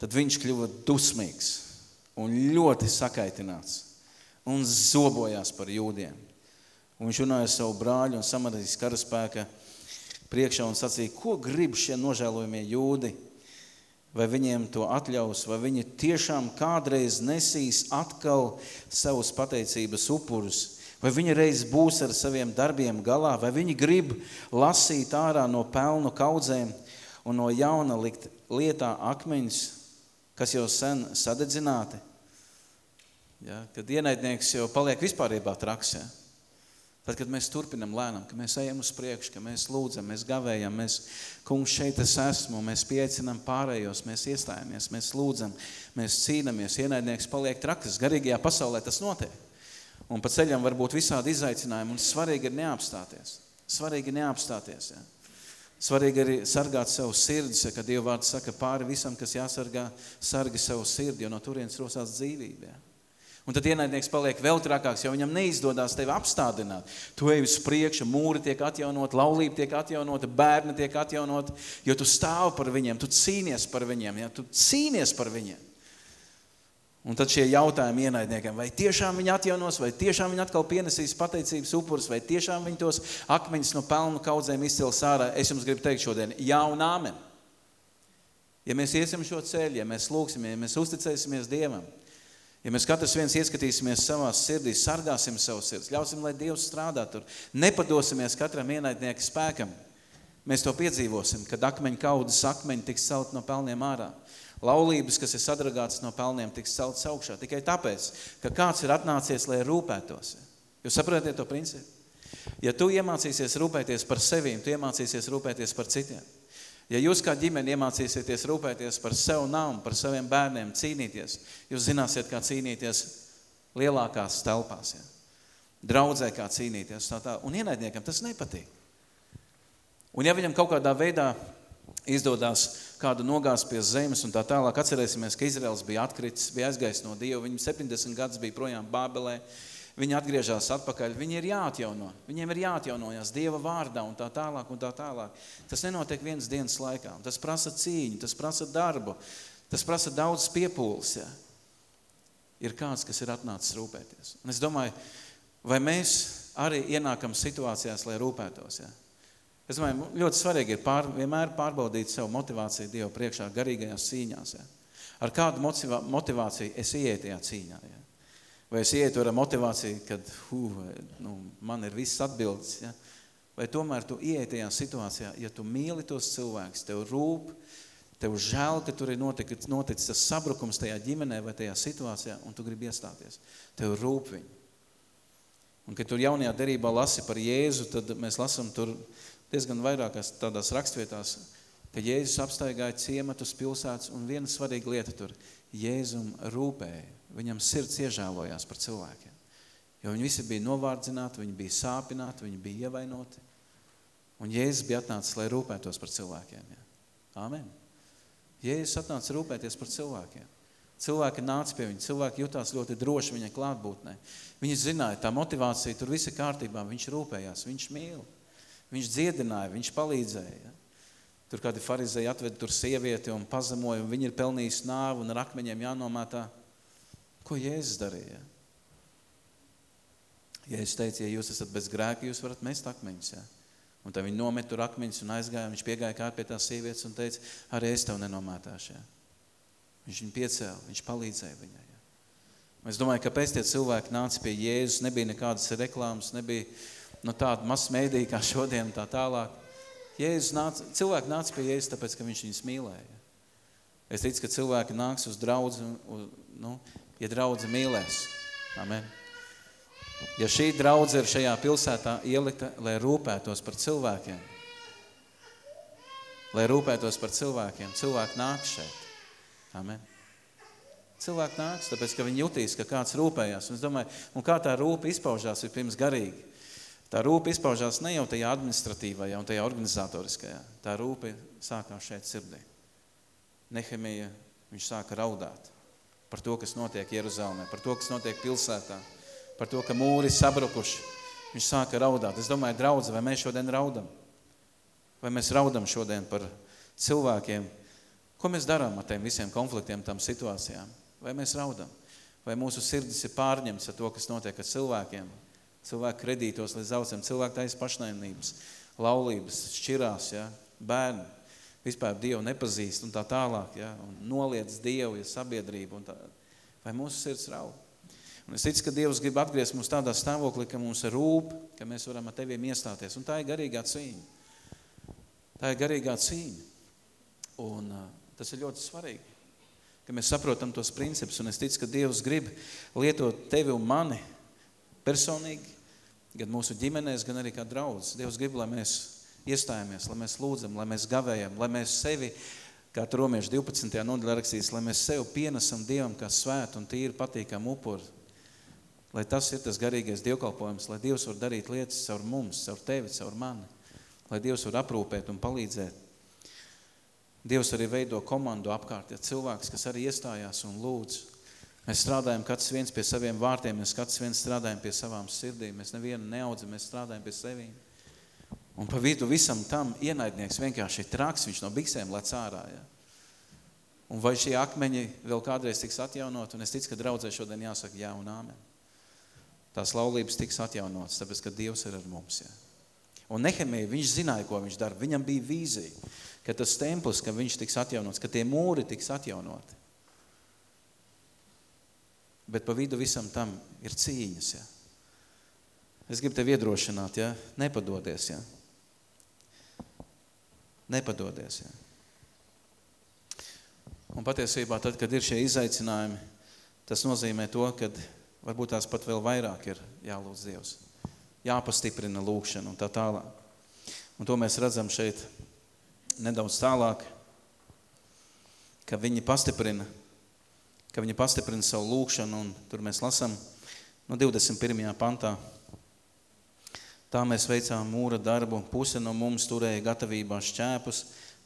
tad viņš kļuva dusmīgs un ļoti sakaitināts un zobojās par jūdiem. Un viņš runāja ar savu brāļu un samarijas karaspēka priekšā un sacīja, ko grib šie nožēlojamie jūdi? Vai viņiem to atļaus, vai viņi tiešām kādreiz nesīs atkal savus pateicības upurus, vai viņi reiz būs ar saviem darbiem galā, vai viņi grib lasīt ārā no pelnu kaudzēm un no jauna likt lietā akmeņus, kas jau sen sadedzināti. Ja, kad ienaidnieks jau paliek vispārībā traks. Ja? Tad, kad mēs turpinam lēnām, ka mēs ejam uz priekšu, ka mēs lūdzam, mēs gavējam, mēs, kungs, šeit es esmu, mēs piecinām pārējos, mēs iestājamies, mēs lūdzam, mēs cīnamies, ienaidnieks paliek trakas. Garīgajā pasaulē tas notiek. Un pa ceļam var būt visādi izaicinājumi, un svarīgi ir neapstāties. Svarīgi neapstāties, ja. Svarīgi arī sargāt savu sirdis, ja, kad Dieva vārds saka pāri visam, kas jāsargā, sargi savu sirdi, jo no turienes rosās dzīvība. Ja. Un tad ienaidnieks paliek vēl trakāks, jo viņam neizdodas tevi apstādināt. Tu ej uz priekšu, mūri tiek atjaunot, laulība tiek atjaunota, bērni tiek atjaunot, jo tu stāv par viņiem, tu cīnies par viņiem, ja? tu cīnies par viņiem. Un tad šie jautājumi ienaidniekiem, vai tiešām viņi atjaunos, vai tiešām viņi atkal pienesīs pateicības upurus, vai tiešām viņi tos akmeņus no pelnu kaudzēm izcels ārā, es jums gribu teikt šodien, jā un āmen. Ja mēs iesim šo ceļu, ja mēs lūksim, ja mēs uzticēsimies Dievam, Ja mēs katrs viens ieskatīsimies savā sirdī, sargāsim savu sirds, ļausim, lai Dievs strādā tur, nepadosimies katram ienaidnieka spēkam, mēs to piedzīvosim, kad akmeņu kaudzes akmeņi tiks celt no pelniem ārā. Laulības, kas ir sadragātas no pelniem, tiks celtas augšā. Tikai tāpēc, ka kāds ir atnācies, lai rūpētos. Jūs saprotiet to principu? Ja tu iemācīsies rūpēties par sevīm, tu iemācīsies rūpēties par citiem. Ja jūs kā ģimeni iemācīsieties rūpēties par sev namu, par saviem bērniem, cīnīties, jūs zināsiet, kā cīnīties lielākās telpās. Ja? Draudzē kā cīnīties. Tā tā. Un ienaidniekam tas nepatīk. Un ja viņam kaut kādā veidā izdodās kādu nogāzt pie zemes un tā tālāk, atcerēsimies, ka Izraels bija atkritis, bija aizgājis no Dieva, viņi 70 gadus bija projām Bābelē, viņi atgriežas atpakaļ, viņi ir jāatjauno, viņiem ir jāatjaunojas Dieva vārdā un tā tālāk un tā tālāk. Tas nenotiek vienas dienas laikā, tas prasa cīņu, tas prasa darbu, tas prasa daudz piepūles. Ja. Ir kāds, kas ir atnācis rūpēties. Un es domāju, vai mēs arī ienākam situācijās, lai rūpētos. Ja. Es domāju, ļoti svarīgi ir pār, vienmēr pārbaudīt savu motivāciju Dievu priekšā garīgajās cīņās. Ja. Ar kādu motivāciju es ieeju tajā cīņā? Ja. Vai es ietu ar motivāciju, kad uh, nu, man ir viss atbildes, ja? vai tomēr tu ieej tajā situācijā, ja tu mīli tos cilvēkus, tev rūp, tev žēl, ka tur ir noticis, noticis tas sabrukums tajā ģimenē vai tajā situācijā, un tu gribi iestāties. Tev rūp viņi. Un, kad tur jaunajā derībā lasi par Jēzu, tad mēs lasam tur diezgan vairākās tādās rakstvietās, ka Jēzus apstaigāja ciematus, pilsētas, un viena svarīga lieta tur – Jēzum rūpēja viņam sirds iežēlojās par cilvēkiem. Jo viņi visi bija novārdzināti, viņi bija sāpināti, viņi bija ievainoti. Un Jēzus bija atnācis, lai rūpētos par cilvēkiem. Ja? Amen. Jēzus atnāca rūpēties par cilvēkiem. Cilvēki nāca pie viņa, cilvēki jutās ļoti droši viņa klātbūtnē. Viņi zināja, tā motivācija tur visa kārtībā, viņš rūpējās, viņš mīl. Viņš dziedināja, viņš palīdzēja. Ja? Tur kādi farizēji atved tur sievieti un pazemoja, un viņi ir pelnījis nāvu un ar akmeņiem jānomētā. Ko Jēzus darīja? Jēzus teica, ja jūs esat bez grēka, jūs varat mest akmeņus. Ja? Un tad viņi nomet tur akmeņus un aizgāja. Viņš piegāja kārt pie tās sievietes un teica, arī es tev nenomētāšu. Ja? Viņš viņu piecēla, viņš palīdzēja viņai. Ja? Es domāju, kāpēc tie cilvēki nāca pie Jēzus, nebija nekādas reklāmas, nebija nu, tāda masmēdī kā šodien tā tālāk. Jēzus nāca, cilvēki nāca pie Jēzus, tāpēc, ka viņš viņus mīlēja. Es ticu, ka cilvēki nāks uz draudzi, nu, ja draudze mīlēs. Amen. Ja šī draudze ir šajā pilsētā ielikta, lai rūpētos par cilvēkiem, lai rūpētos par cilvēkiem, cilvēki nāk šeit. Amen. Cilvēki nāks, tāpēc, ka viņi jutīs, ka kāds rūpējās. Un es domāju, un kā tā rūpa izpaužās ir pirms garīgi. Tā rūpa izpaužās ne jau tajā administratīvajā un tajā organizatoriskajā. Tā rūpa sākās šeit sirdī. Nehemija, viņš sāka raudāt par to, kas notiek Jeruzalemē, par to, kas notiek pilsētā, par to, ka mūri sabrukuši. Viņš sāka raudāt. Es domāju, draudze, vai mēs šodien raudam? Vai mēs raudam šodien par cilvēkiem? Ko mēs darām ar tiem visiem konfliktiem, tam situācijām? Vai mēs raudam? Vai mūsu sirdis ir pārņemts ar to, kas notiek ar cilvēkiem? Cilvēki kredītos līdz aucam, cilvēki taisa pašnaimnības, laulības, šķirās, ja? bērni vispār Dievu nepazīst un tā tālāk, ja, un noliec Dievu, ja sabiedrību, un tā, vai mūsu sirds rauj? Un es ticu, ka Dievs grib atgriezt mums tādā stāvoklī, ka mums ir rūp, ka mēs varam ar teviem iestāties, un tā ir garīgā cīņa. Tā ir garīgā cīņa. Un uh, tas ir ļoti svarīgi, ka mēs saprotam tos principus, un es ticu, ka Dievs grib lietot tevi un mani personīgi, gan mūsu ģimenēs, gan arī kā draudz. Dievs grib, lai mēs iestājamies, lai mēs lūdzam, lai mēs gavējam, lai mēs sevi, kā romiešu 12. nodaļā rakstīts, lai mēs sevi pienesam Dievam kā svētu un tīri patīkam upuri. Lai tas ir tas garīgais dievkalpojums, lai Dievs var darīt lietas caur mums, caur tevi, caur mani. Lai Dievs var aprūpēt un palīdzēt. Dievs arī veido komandu apkārt, ja cilvēks, kas arī iestājās un lūdz. Mēs strādājam katrs viens pie saviem vārtiem, mēs katrs viens strādājam pie savām sirdīm, mēs nevienu neaudzam, mēs strādājam pie sevīm. Un pa vidu visam tam ienaidnieks vienkārši ir traks, viņš no biksēm lec ārā. Ja? Un vai šie akmeņi vēl kādreiz tiks atjaunot? Un es ticu, ka draudzē šodien jāsaka jā un āmen. Tās laulības tiks atjaunotas, tāpēc, ka Dievs ir ar mums. Ja? Un Nehemija, viņš zināja, ko viņš dara. Viņam bija vīzija, ka tas templis, ka viņš tiks atjaunots, ka tie mūri tiks atjaunoti. Bet pa vidu visam tam ir cīņas. Ja? Es gribu tevi iedrošināt, ja? nepadodies. Ja? Nepadodies. Ja. Un patiesībā tad, kad ir šie izaicinājumi, tas nozīmē to, ka varbūt tās pat vēl vairāk ir jālūdz Dievs. Jāpastiprina lūkšana un tā tālāk. Un to mēs redzam šeit nedaudz tālāk, ka viņi pastiprina, ka viņi pastiprina savu lūkšanu, un tur mēs lasam no 21. pantā. Tā mēs veicām mūra darbu, puse no mums turēja gatavībā šķēpus,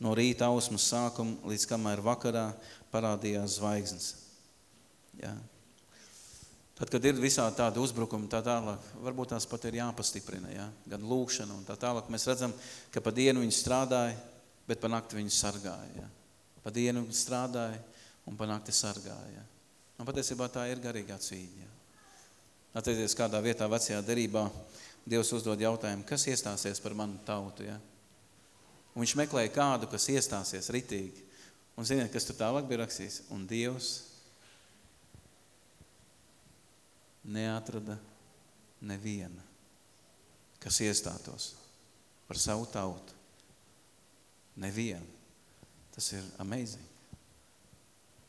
no rīta ausmas sākuma līdz kamēr vakarā parādījās zvaigznes. Ja. Tad, kad ir visādi tādi uzbrukumi, tā tālāk, varbūt tās pat ir jāpastiprina, ja? gan lūkšana un tā tālāk. Mēs redzam, ka pa dienu viņi strādāja, bet pa nakti viņi sargāja. Ja? Pa dienu strādāja un pa nakti sargāja. Ja? Un patiesībā tā ir garīgā cīņa. Atcerieties, kādā vietā vecajā derībā Dievs uzdod jautājumu, kas iestāsies par manu tautu. Ja? Un viņš meklēja kādu, kas iestāsies ritīgi. Un ziniet, kas tur tālāk bija rakstījis? Un Dievs neatrada neviena, kas iestātos par savu tautu. Neviena. Tas ir amazing.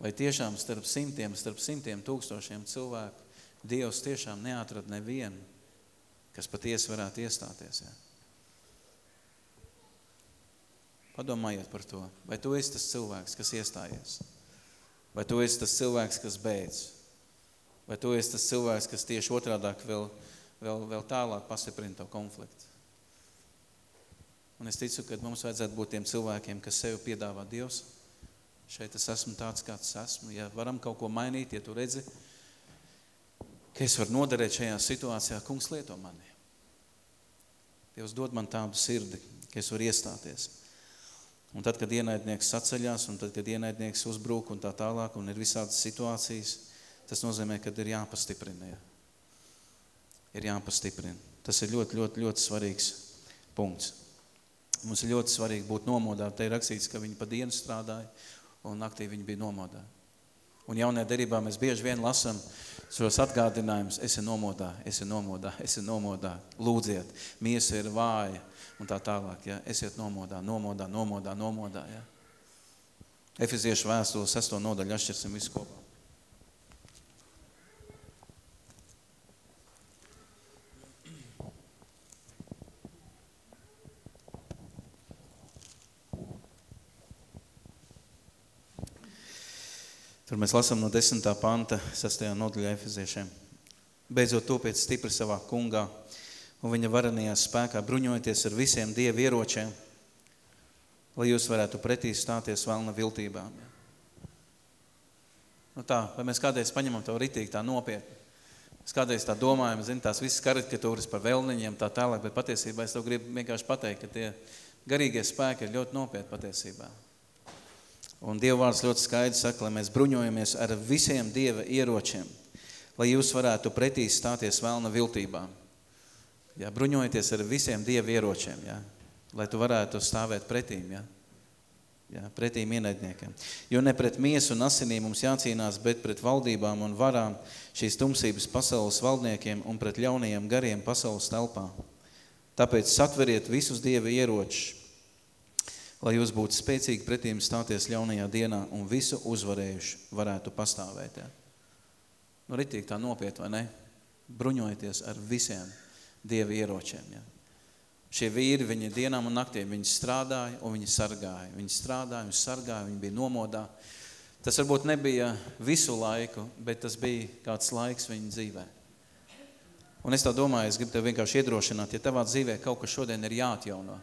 Vai tiešām starp simtiem, starp simtiem tūkstošiem cilvēku Dievs tiešām neatrada nevienu, kas patiesi varētu iestāties? Ja? Padomājiet par to. Vai tu esi tas cilvēks, kas iestājies? Vai tu esi tas cilvēks, kas beidz? Vai tu esi tas cilvēks, kas tieši otrādāk vēl, vēl, vēl tālāk pastiprina to konfliktu? Un es ticu, ka mums vajadzētu būt tiem cilvēkiem, kas sevi piedāvā Dievs. Šeit es esmu tāds, kāds esmu. Ja varam kaut ko mainīt, ja tu redzi, ka es varu noderēt šajā situācijā, kungs lieto mani. Dievs dod man tādu sirdi, ka es varu iestāties. Un tad, kad ienaidnieks saceļās, un tad, kad ienaidnieks uzbrūk un tā tālāk, un ir visādas situācijas, Tas nozīmē, ka ir jāpastiprina. Ir jāpastiprina. Tas ir ļoti, ļoti, ļoti svarīgs punkts. Mums ir ļoti svarīgi būt nomodā. Te ir rakstīts, ka viņi pa dienu strādāja un naktī viņi bija nomodā. Un jaunajā derībā mēs bieži vien lasam šos atgādinājumus, esi nomodā, esi nomodā, esi nomodā, lūdziet, miesa ir vāja un tā tālāk, ja? esiet nomodā, nomodā, nomodā, nomodā, ja? Efeziešu vēstules sesto nodaļu atšķirsim visu kopā. Tur mēs lasām no 10. panta, 6. nodaļā efeziešiem. Beidzot topiet stipri savā kungā un viņa varenajā spēkā, bruņojoties ar visiem dievu ieročiem, lai jūs varētu pretī stāties vēlna viltībām. Nu tā, vai mēs kādreiz paņemam to ritīgi tā nopietni? Mēs kādreiz tā domājam, zin, tās visas karikatūras par vēlniņiem tā tālāk, bet patiesībā es to gribu vienkārši pateikt, ka tie garīgie spēki ir ļoti nopietni patiesībā. Un Dieva vārds ļoti skaidrs saka, lai mēs bruņojamies ar visiem Dieva ieročiem, lai jūs varētu pretī stāties vēlna viltībām. Ja, bruņojieties ar visiem Dieva ieročiem, ja, lai tu varētu stāvēt pretīm, ja, ja, pretīm ienaidniekiem. Jo ne pret miesu un asinīm mums jācīnās, bet pret valdībām un varām šīs tumsības pasaules valdniekiem un pret ļaunajiem gariem pasaules telpā. Tāpēc satveriet visus Dieva ieročus, lai jūs būtu spēcīgi pretīm stāties ļaunajā dienā un visu uzvarējuši varētu pastāvēt. Ja? Nu, ritīgi tā nopiet, vai ne? Bruņojieties ar visiem Dieva ieročiem. Ja? Šie vīri, viņi dienām un naktiem, viņi strādāja un viņi sargāja. Viņi strādāja, viņi sargāja, viņi bija nomodā. Tas varbūt nebija visu laiku, bet tas bija kāds laiks viņa dzīvē. Un es tā domāju, es gribu tev vienkārši iedrošināt, ja tavā dzīvē kaut kas šodien ir jāatjauno,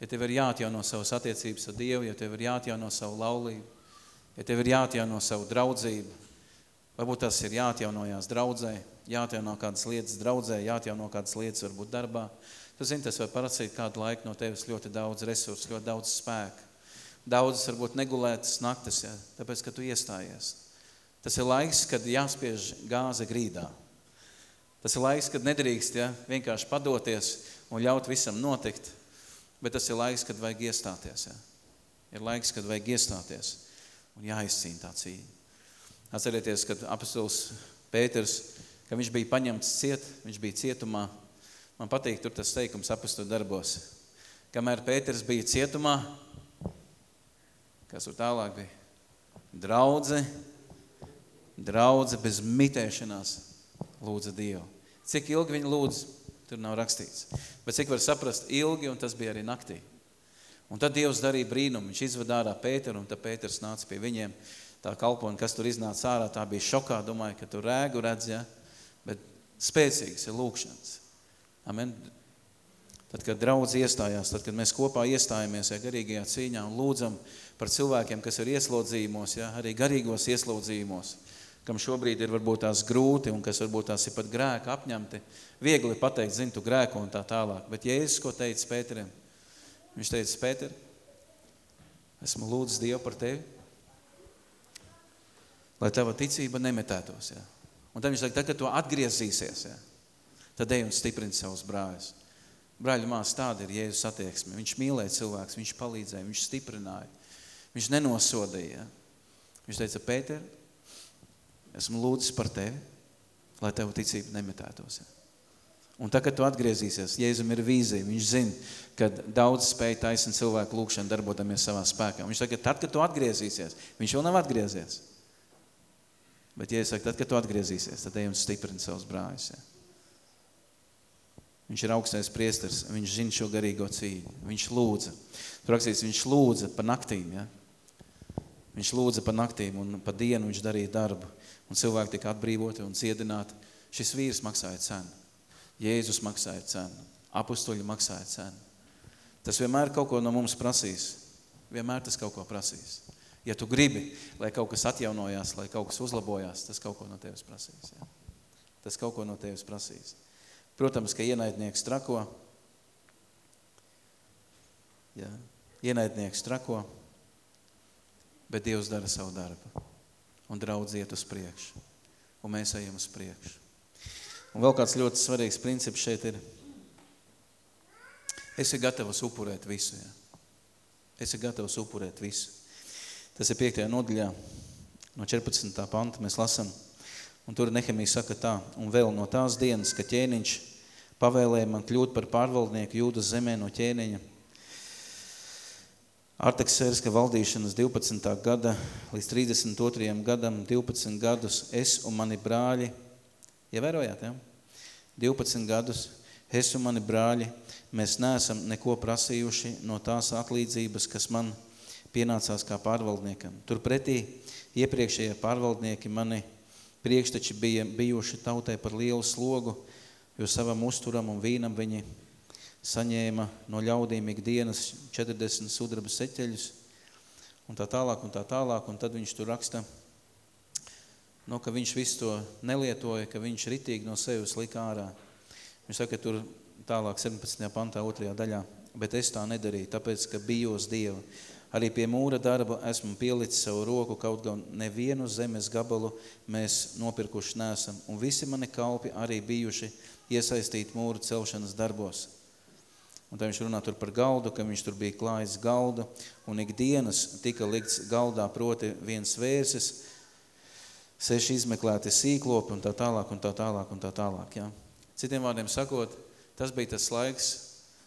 ja tev ir jāatjauno savas attiecības ar Dievu, ja tev ir jāatjauno savu laulību, ja tev ir jāatjauno savu draudzību, varbūt tas ir jāatjaunojās draudzē, jāatjauno kādas lietas draudzē, jāatjauno kādas lietas varbūt darbā. Tu zini, tas var paracīt kādu laiku no tevis ļoti daudz resursu, ļoti daudz spēka. Daudzas varbūt negulētas naktas, ja, tāpēc, ka tu iestājies. Tas ir laiks, kad jāspiež gāze grīdā. Tas ir laiks, kad nedrīkst ja, vienkārši padoties un ļaut visam notikt, Bet tas ir laiks, kad vajag iestāties. Ja? Ir laiks, kad vajag iestāties un jāizcīna tā cīņa. Atcerieties, kad apustulis Pēters, ka viņš bija paņemts ciet, viņš bija cietumā. Man patīk tur tas teikums apustuļu darbos. Kamēr Pēters bija cietumā, kas tur tālāk bija? Draudze, draudze bez mitēšanās lūdza Dievu. Cik ilgi viņi lūdza? Tur nav rakstīts. Bet cik var saprast ilgi, un tas bija arī naktī. Un tad Dievs darīja brīnumu. Viņš izveda ārā Pēteru, un tad Pēters nāca pie viņiem. Tā kalpona, kas tur iznāca ārā, tā bija šokā, domāju, ka tur rēgu redz, ja? bet spēcīgs ir lūkšanas. Amen. Tad, kad draudz iestājās, tad, kad mēs kopā iestājamies ja, garīgajā cīņā un lūdzam par cilvēkiem, kas ir ieslodzījumos, ja, arī garīgos ieslodzījumos, kam šobrīd ir varbūt tās grūti un kas varbūt tās ir pat grēka apņemti, viegli pateikt, zini, tu grēko un tā tālāk. Bet Jēzus, ko teica Pēterim? Viņš teica, Pēter, esmu lūdzis Dievu par tevi, lai tava ticība nemetētos. Ja. Un tad viņš saka, tad, kad tu atgriezīsies, ja, tad ej un stiprini savus brāļus. Brāļu mās tāda ir Jēzus attieksme. Viņš mīlēja cilvēks, viņš palīdzēja, viņš stiprināja, viņš nenosodīja. Viņš teica, Pēter, esmu lūdzis par tevi, lai tev ticība nemetētos. Un tad, kad tu atgriezīsies, Jēzum ir vīzija, viņš zina, ka daudz spēja taisnīt cilvēku lūkšanu darbodamies savā spēkā. Viņš saka, tad, kad tu atgriezīsies, viņš vēl nav atgriezies. Bet, ja es saku, tad, kad tu atgriezīsies, tad ej un stiprini savus brāļus. Ja. Viņš ir augstais priestars, viņš zina šo garīgo cīņu. Viņš lūdza. Tur rakstīts, viņš lūdza pa naktīm. Ja? Viņš lūdza pa naktīm un pa dienu viņš darīja darbu. Un cilvēki tika atbrīvoti un ciedināti. Šis vīrs maksāja cenu. Jēzus maksāja cenu. Apustuļi maksāja cenu. Tas vienmēr kaut ko no mums prasīs. Vienmēr tas kaut ko prasīs. Ja tu gribi, lai kaut kas atjaunojās, lai kaut kas uzlabojās, tas kaut ko no tevis prasīs. Ja? Tas kaut ko no tevis prasīs. Protams, ka ienaidnieks trako. Jā, ienaidnieks trako, bet Dievs dara savu darbu. Un draudz iet uz priekšu. Un mēs ejam uz priekšu. Un vēl kāds ļoti svarīgs princips šeit ir. Esi gatavs upurēt visu. Jā. Esi gatavs upurēt visu. Tas ir 5. nodaļā, no 14. panta mēs lasām. Un tur Nehemija saka tā, un vēl no tās dienas, ka ķēniņš pavēlēja man kļūt par pārvaldnieku jūdas zemē no ķēniņa. Artaksērska valdīšanas 12. gada līdz 32. gadam 12 gadus es un mani brāļi, ievērojāt, ja? 12 gadus es un mani brāļi, mēs neesam neko prasījuši no tās atlīdzības, kas man pienācās kā pārvaldniekam. Turpretī iepriekšējie pārvaldnieki mani priekšteči bija bijuši tautai par lielu slogu, jo savam uzturam un vīnam viņi saņēma no ļaudīm ikdienas 40 sudraba seķeļus un tā tālāk un tā tālāk, un tad viņš tur raksta, no, ka viņš visu to nelietoja, ka viņš ritīgi no sevis lika ārā. Viņš saka, tur tālāk 17. pantā otrajā daļā, bet es tā nedarīju, tāpēc, ka bijos Dievu. Arī pie mūra darba esmu pielicis savu roku, kaut gan nevienu zemes gabalu mēs nopirkuši nesam. Un visi mani kalpi arī bijuši iesaistīti mūra celšanas darbos. Un tad viņš runā tur par galdu, ka viņš tur bija klājis galdu, un ikdienas tika likts galdā proti viens vērsis, seši izmeklēti sīklopi un tā tālāk un tā tālāk un tā tālāk. Ja? Citiem vārdiem sakot, tas bija tas laiks,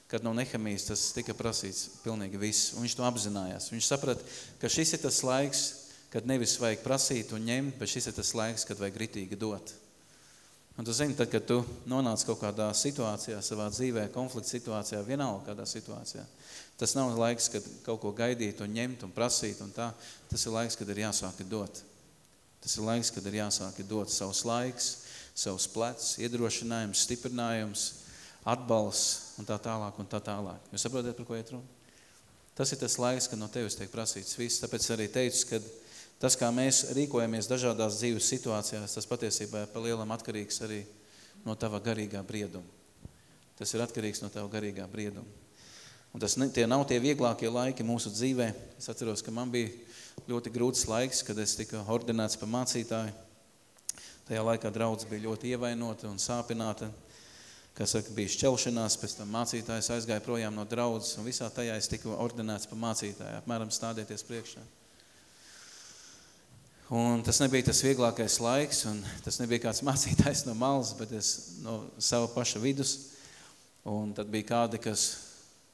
kad no Nehemijas tas tika prasīts pilnīgi viss, un viņš to apzinājās. Viņš saprat, ka šis ir tas laiks, kad nevis vajag prasīt un ņemt, bet šis ir tas laiks, kad vajag ritīgi dot. Un tu zini, tad, kad tu nonāc kaut kādā situācijā, savā dzīvē, konflikta situācijā, vienalga kādā situācijā, tas nav laiks, kad kaut ko gaidīt un ņemt un prasīt un tā. Tas ir laiks, kad ir jāsāk dot. Tas ir laiks, kad ir jāsāk dot savus laiks, savus plecs, iedrošinājums, stiprinājums, atbalsts un tā tālāk un tā tālāk. Jūs saprotat, par ko iet runa? Tas ir tas laiks, kad no tevis tiek prasīts viss. Tāpēc arī teicu, ka tas, kā mēs rīkojamies dažādās dzīves situācijās, tas patiesībā ir pa lielam atkarīgs arī no tava garīgā brieduma. Tas ir atkarīgs no tava garīgā brieduma. Un tas ne, tie nav tie vieglākie laiki mūsu dzīvē. Es atceros, ka man bija ļoti grūts laiks, kad es tika ordinēts par mācītāju. Tajā laikā draudz bija ļoti ievainota un sāpināta kas saka, bija šķelšanās, pēc tam mācītājs aizgāja projām no draudzes, un visā tajā es tiku ordinēts par mācītāju, apmēram stādieties priekšā. Un tas nebija tas vieglākais laiks, un tas nebija kāds mācītājs no malas, bet es no sava paša vidus. Un tad bija kādi, kas,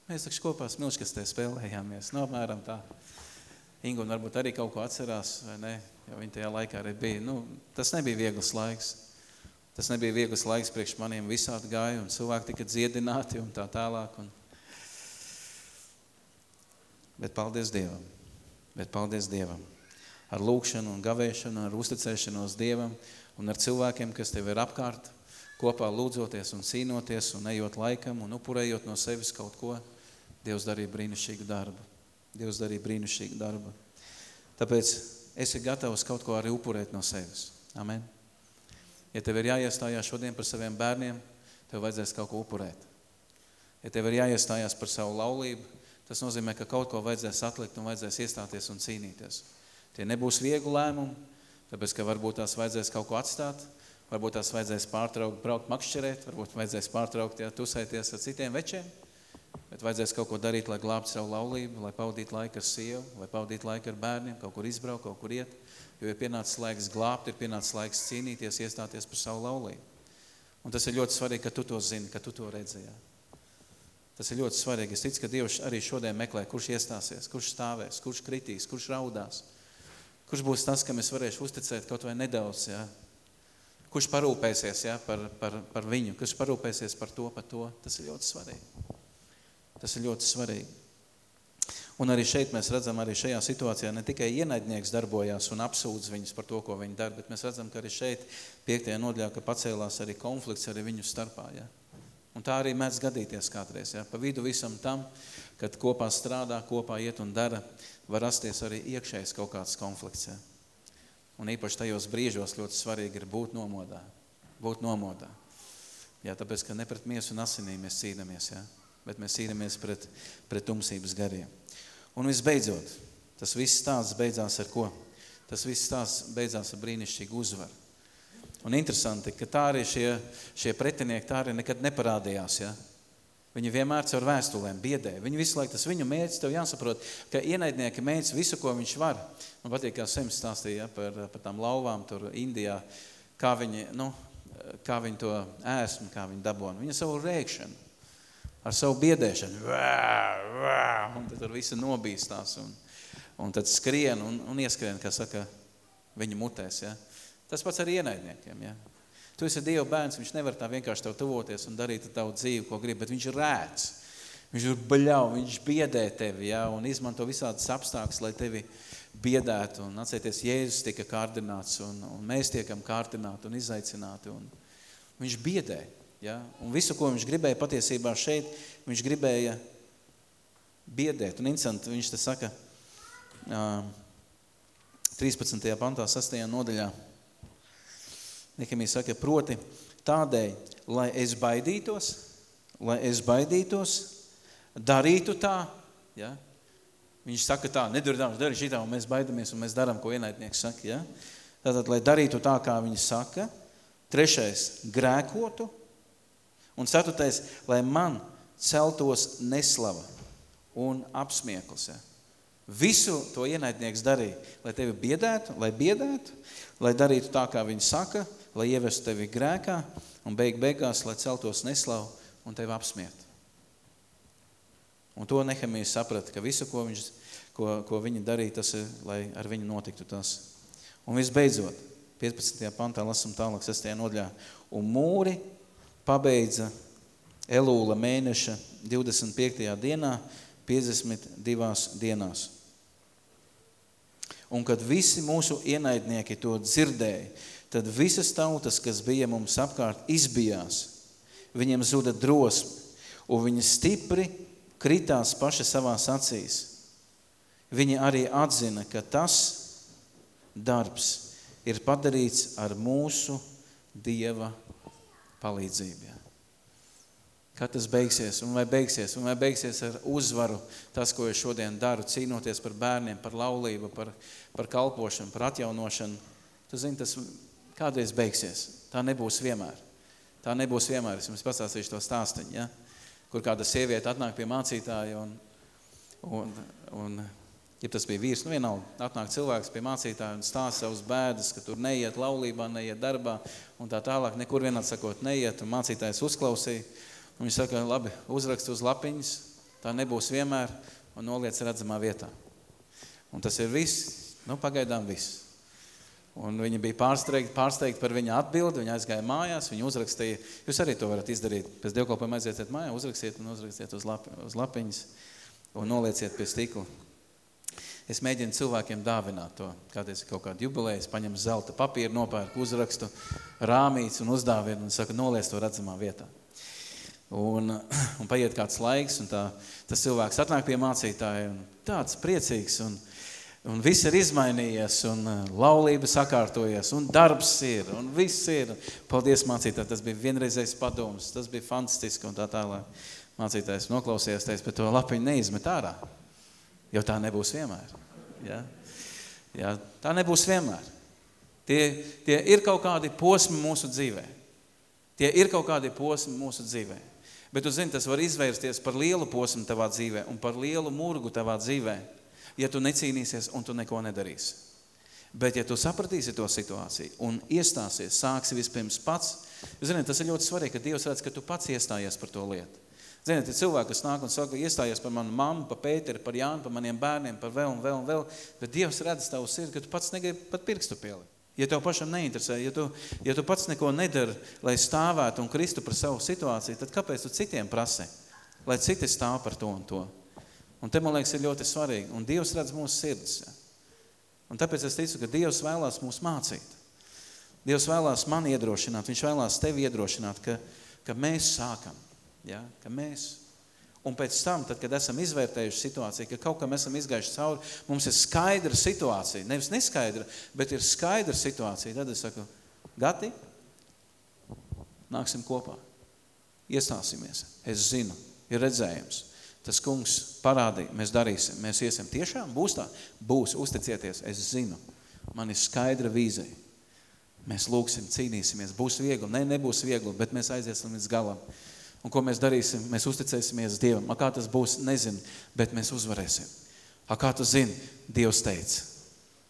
mēs taču kopā smilškastē spēlējāmies, no nu, apmēram tā. Ingu varbūt arī kaut ko atcerās, vai ne, jo viņa tajā laikā arī bija. Nu, tas nebija viegls laiks. Tas nebija viegls laiks priekš maniem, visādi gāja un cilvēki tika dziedināti un tā tālāk. Un... Bet paldies Dievam. Bet paldies Dievam. Ar lūkšanu un gavēšanu, ar uzticēšanos Dievam un ar cilvēkiem, kas tev ir apkārt, kopā lūdzoties un cīnoties un ejot laikam un upurējot no sevis kaut ko, Dievs darīja brīnišķīgu darbu. Dievs darīja brīnišķīgu darbu. Tāpēc esi gatavs kaut ko arī upurēt no sevis. Amen. Ja tev ir jāiestājās šodien par saviem bērniem, tev vajadzēs kaut ko upurēt. Ja tev ir jāiestājās par savu laulību, tas nozīmē, ka kaut ko vajadzēs atlikt un vajadzēs iestāties un cīnīties. Tie nebūs viegli lēmumi, tāpēc, ka varbūt tās vajadzēs kaut ko atstāt, varbūt tās vajadzēs pārtraukt, braukt makšķerēt, varbūt vajadzēs pārtraukt, ja tusēties ar citiem večiem, bet vajadzēs kaut ko darīt, lai glābtu savu laulību, lai pavadītu laiku ar sievu, lai pavadītu laiku ar bērniem, kaut kur izbraukt, kaut kur iet, jo ir pienācis laiks glābt, ir pienācis laiks cīnīties, iestāties par savu laulību. Un tas ir ļoti svarīgi, ka tu to zini, ka tu to redzēji. Tas ir ļoti svarīgi. Es ticu, ka Dievs arī šodien meklē, kurš iestāsies, kurš stāvēs, kurš kritīs, kurš raudās. Kurš būs tas, kam es varēšu uzticēt kaut vai nedaudz, ja? Kurš parūpēsies ja, par, par, par viņu, kurš parūpēsies par to, par to. Tas ir ļoti svarīgi. Tas ir ļoti svarīgi. Un arī šeit mēs redzam, arī šajā situācijā ne tikai ienaidnieks darbojās un apsūdz viņus par to, ko viņi dara, bet mēs redzam, ka arī šeit piektajā nodaļā, ka pacēlās arī konflikts arī viņu starpā. Ja? Un tā arī mēdz gadīties kādreiz. Ja? Pa vidu visam tam, kad kopā strādā, kopā iet un dara, var rasties arī iekšējs kaut kāds konflikts. Ja? Un īpaši tajos brīžos ļoti svarīgi ir būt nomodā. Būt nomodā. Jā, tāpēc, ka ne pret miesu un asinīm mēs cīnāmies, ja? bet mēs cīnāmies pret, pret tumsības gariem. Un visbeidzot, tas viss stāsts beidzās ar ko? Tas viss stāsts beidzās ar brīnišķīgu uzvaru. Un interesanti, ka tā arī šie, šie pretinieki tā arī nekad neparādījās. Ja? Viņi vienmēr caur vēstulēm biedē. Viņi visu laiku, tas viņu mērķis, tev jāsaprot, ka ienaidnieki mēģis visu, ko viņš var. Man patīk, kā Sems stāstīja ja, par, par tām lauvām tur Indijā, kā viņi, nu, kā viņi to ēsmu, kā viņi dabona. Viņa savu rēkšanu, ar savu biedēšanu. Vā, vā, un tad tur visi nobīstās un, un tad skrien un, un ieskrien, kā saka, viņa mutēs. Ja. Tas pats ar ienaidniekiem. Ja. Tu esi Dieva bērns, viņš nevar tā vienkārši tev tuvoties un darīt tavu dzīvi, ko grib, bet viņš ir rēts. Viņš ir baļau, viņš biedē tevi ja, un izmanto visādas apstākļus, lai tevi biedētu. Un atcerieties, Jēzus tika kārdināts un, un mēs tiekam kārdināti un izaicināti. Un viņš biedē. Ja? Un visu, ko viņš gribēja patiesībā šeit, viņš gribēja biedēt. Un interesanti, viņš te saka, 13. pantā, 6. nodaļā, Nehemija saka, proti tādēļ, lai es baidītos, lai es baidītos, darītu tā, ja? viņš saka tā, nedara dari šitā, un mēs baidamies, un mēs darām, ko ienaidnieks saka, ja? Tātad, lai darītu tā, kā viņi saka, trešais, grēkotu, Un ceturtais, lai man celtos neslava un apsmieklis. Ja. Visu to ienaidnieks darīja, lai tevi biedētu, lai biedētu, lai darītu tā, kā viņi saka, lai ievestu tevi grēkā un beig beigās, lai celtos neslavu un tevi apsmiet. Un to Nehemijas saprata, ka visu, ko, viņš, ko, ko viņi darīja, tas ir, lai ar viņu notiktu tas. Un visbeidzot, 15. pantā lasam tālāk 6. nodaļā, un mūri pabeidza Elūla mēneša 25. dienā, 52 dienās. Un kad visi mūsu ienaidnieki to dzirdēja, tad visas tautas, kas bija mums apkārt, izbijās. Viņiem zuda drosme, un viņi stipri kritās paši savās acīs. Viņi arī atzina, ka tas darbs ir padarīts ar mūsu Dieva palīdzību. Kad tas beigsies, un vai beigsies, un vai beigsies ar uzvaru tas, ko es šodien daru, cīnoties par bērniem, par laulību, par, par kalpošanu, par atjaunošanu, tu zini, tas kādreiz beigsies. Tā nebūs vienmēr. Tā nebūs vienmēr. Es jums pastāstīšu to stāstiņu, ja? kur kāda sieviete atnāk pie mācītāja un, un, un ja tas bija vīrs, nu vienalga, atnāk cilvēks pie mācītāja un stāsta savus bēdas, ka tur neiet laulībā, neiet darbā un tā tālāk, nekur vienāds sakot neiet, un mācītājs uzklausīja, un viņš saka, labi, uzrakst uz lapiņas, tā nebūs vienmēr, un noliec redzamā vietā. Un tas ir viss, nu pagaidām viss. Un viņa bija pārsteigta, pārsteigta par viņa atbildi, viņa aizgāja mājās, viņa uzrakstīja, jūs arī to varat izdarīt, pēc dievkalpojuma aiziet mājā, uzrakstiet un uzrakstiet uz, lapi, uz lapiņas un nolieciet pie stikla Es mēģinu cilvēkiem dāvināt to. Kādreiz ir kaut kāda jubileja, es paņemu zelta papīru, nopērku uzrakstu, rāmīts un uzdāvinu un saku, noliec to redzamā vietā. Un, un paiet kāds laiks, un tā, tas cilvēks atnāk pie mācītāja un tāds priecīgs, un, un viss ir izmainījies, un uh, laulība sakārtojies, un darbs ir, un viss ir. Paldies, mācītāji, tas bija vienreizējs padoms, tas bija fantastiski, un tā tālāk. Mācītājs noklausījās, teica, bet to lapiņu neizmet ārā jo tā nebūs vienmēr. Ja? Ja, tā nebūs vienmēr. Tie, tie ir kaut kādi posmi mūsu dzīvē. Tie ir kaut kādi posmi mūsu dzīvē. Bet tu zini, tas var izvērsties par lielu posmu tavā dzīvē un par lielu murgu tavā dzīvē, ja tu necīnīsies un tu neko nedarīsi. Bet ja tu sapratīsi to situāciju un iestāsies, sāksi vispirms pats, zini, tas ir ļoti svarīgi, ka Dievs redz, ka tu pats iestājies par to lietu. Ziniet, ir cilvēki, kas nāk un saka, iestājies par manu mammu, par Pēteri, par Jānu, par maniem bērniem, par vēl un vēl un vēl, bet Dievs redz tavu sirdi, ka tu pats negribi pat pirkstu pielikt. Ja tev pašam neinteresē, ja tu, ja tu pats neko nedari, lai stāvētu un kristu par savu situāciju, tad kāpēc tu citiem prasi, lai citi stāv par to un to? Un te, man liekas, ir ļoti svarīgi. Un Dievs redz mūsu sirds. Ja? Un tāpēc es ticu, ka Dievs vēlās mūs mācīt. Dievs vēlās man iedrošināt, Viņš vēlās tevi iedrošināt, ka, ka mēs sākam. Ja? Ka mēs, un pēc tam, tad, kad esam izvērtējuši situāciju, ka kaut kam esam izgājuši cauri, mums ir skaidra situācija, nevis neskaidra, bet ir skaidra situācija, tad es saku, gati, nāksim kopā, iestāsimies, es zinu, ir redzējums, tas kungs parādīja, mēs darīsim, mēs iesim tiešām, būs tā, būs, uzticieties, es zinu, man ir skaidra vīzija, mēs lūksim, cīnīsimies, būs viegli, ne, nebūs viegli, bet mēs aiziesim līdz galam, Un ko mēs darīsim? Mēs uzticēsimies Dievam. A, kā tas būs, nezinu, bet mēs uzvarēsim. A, kā tu zini? Dievs teica.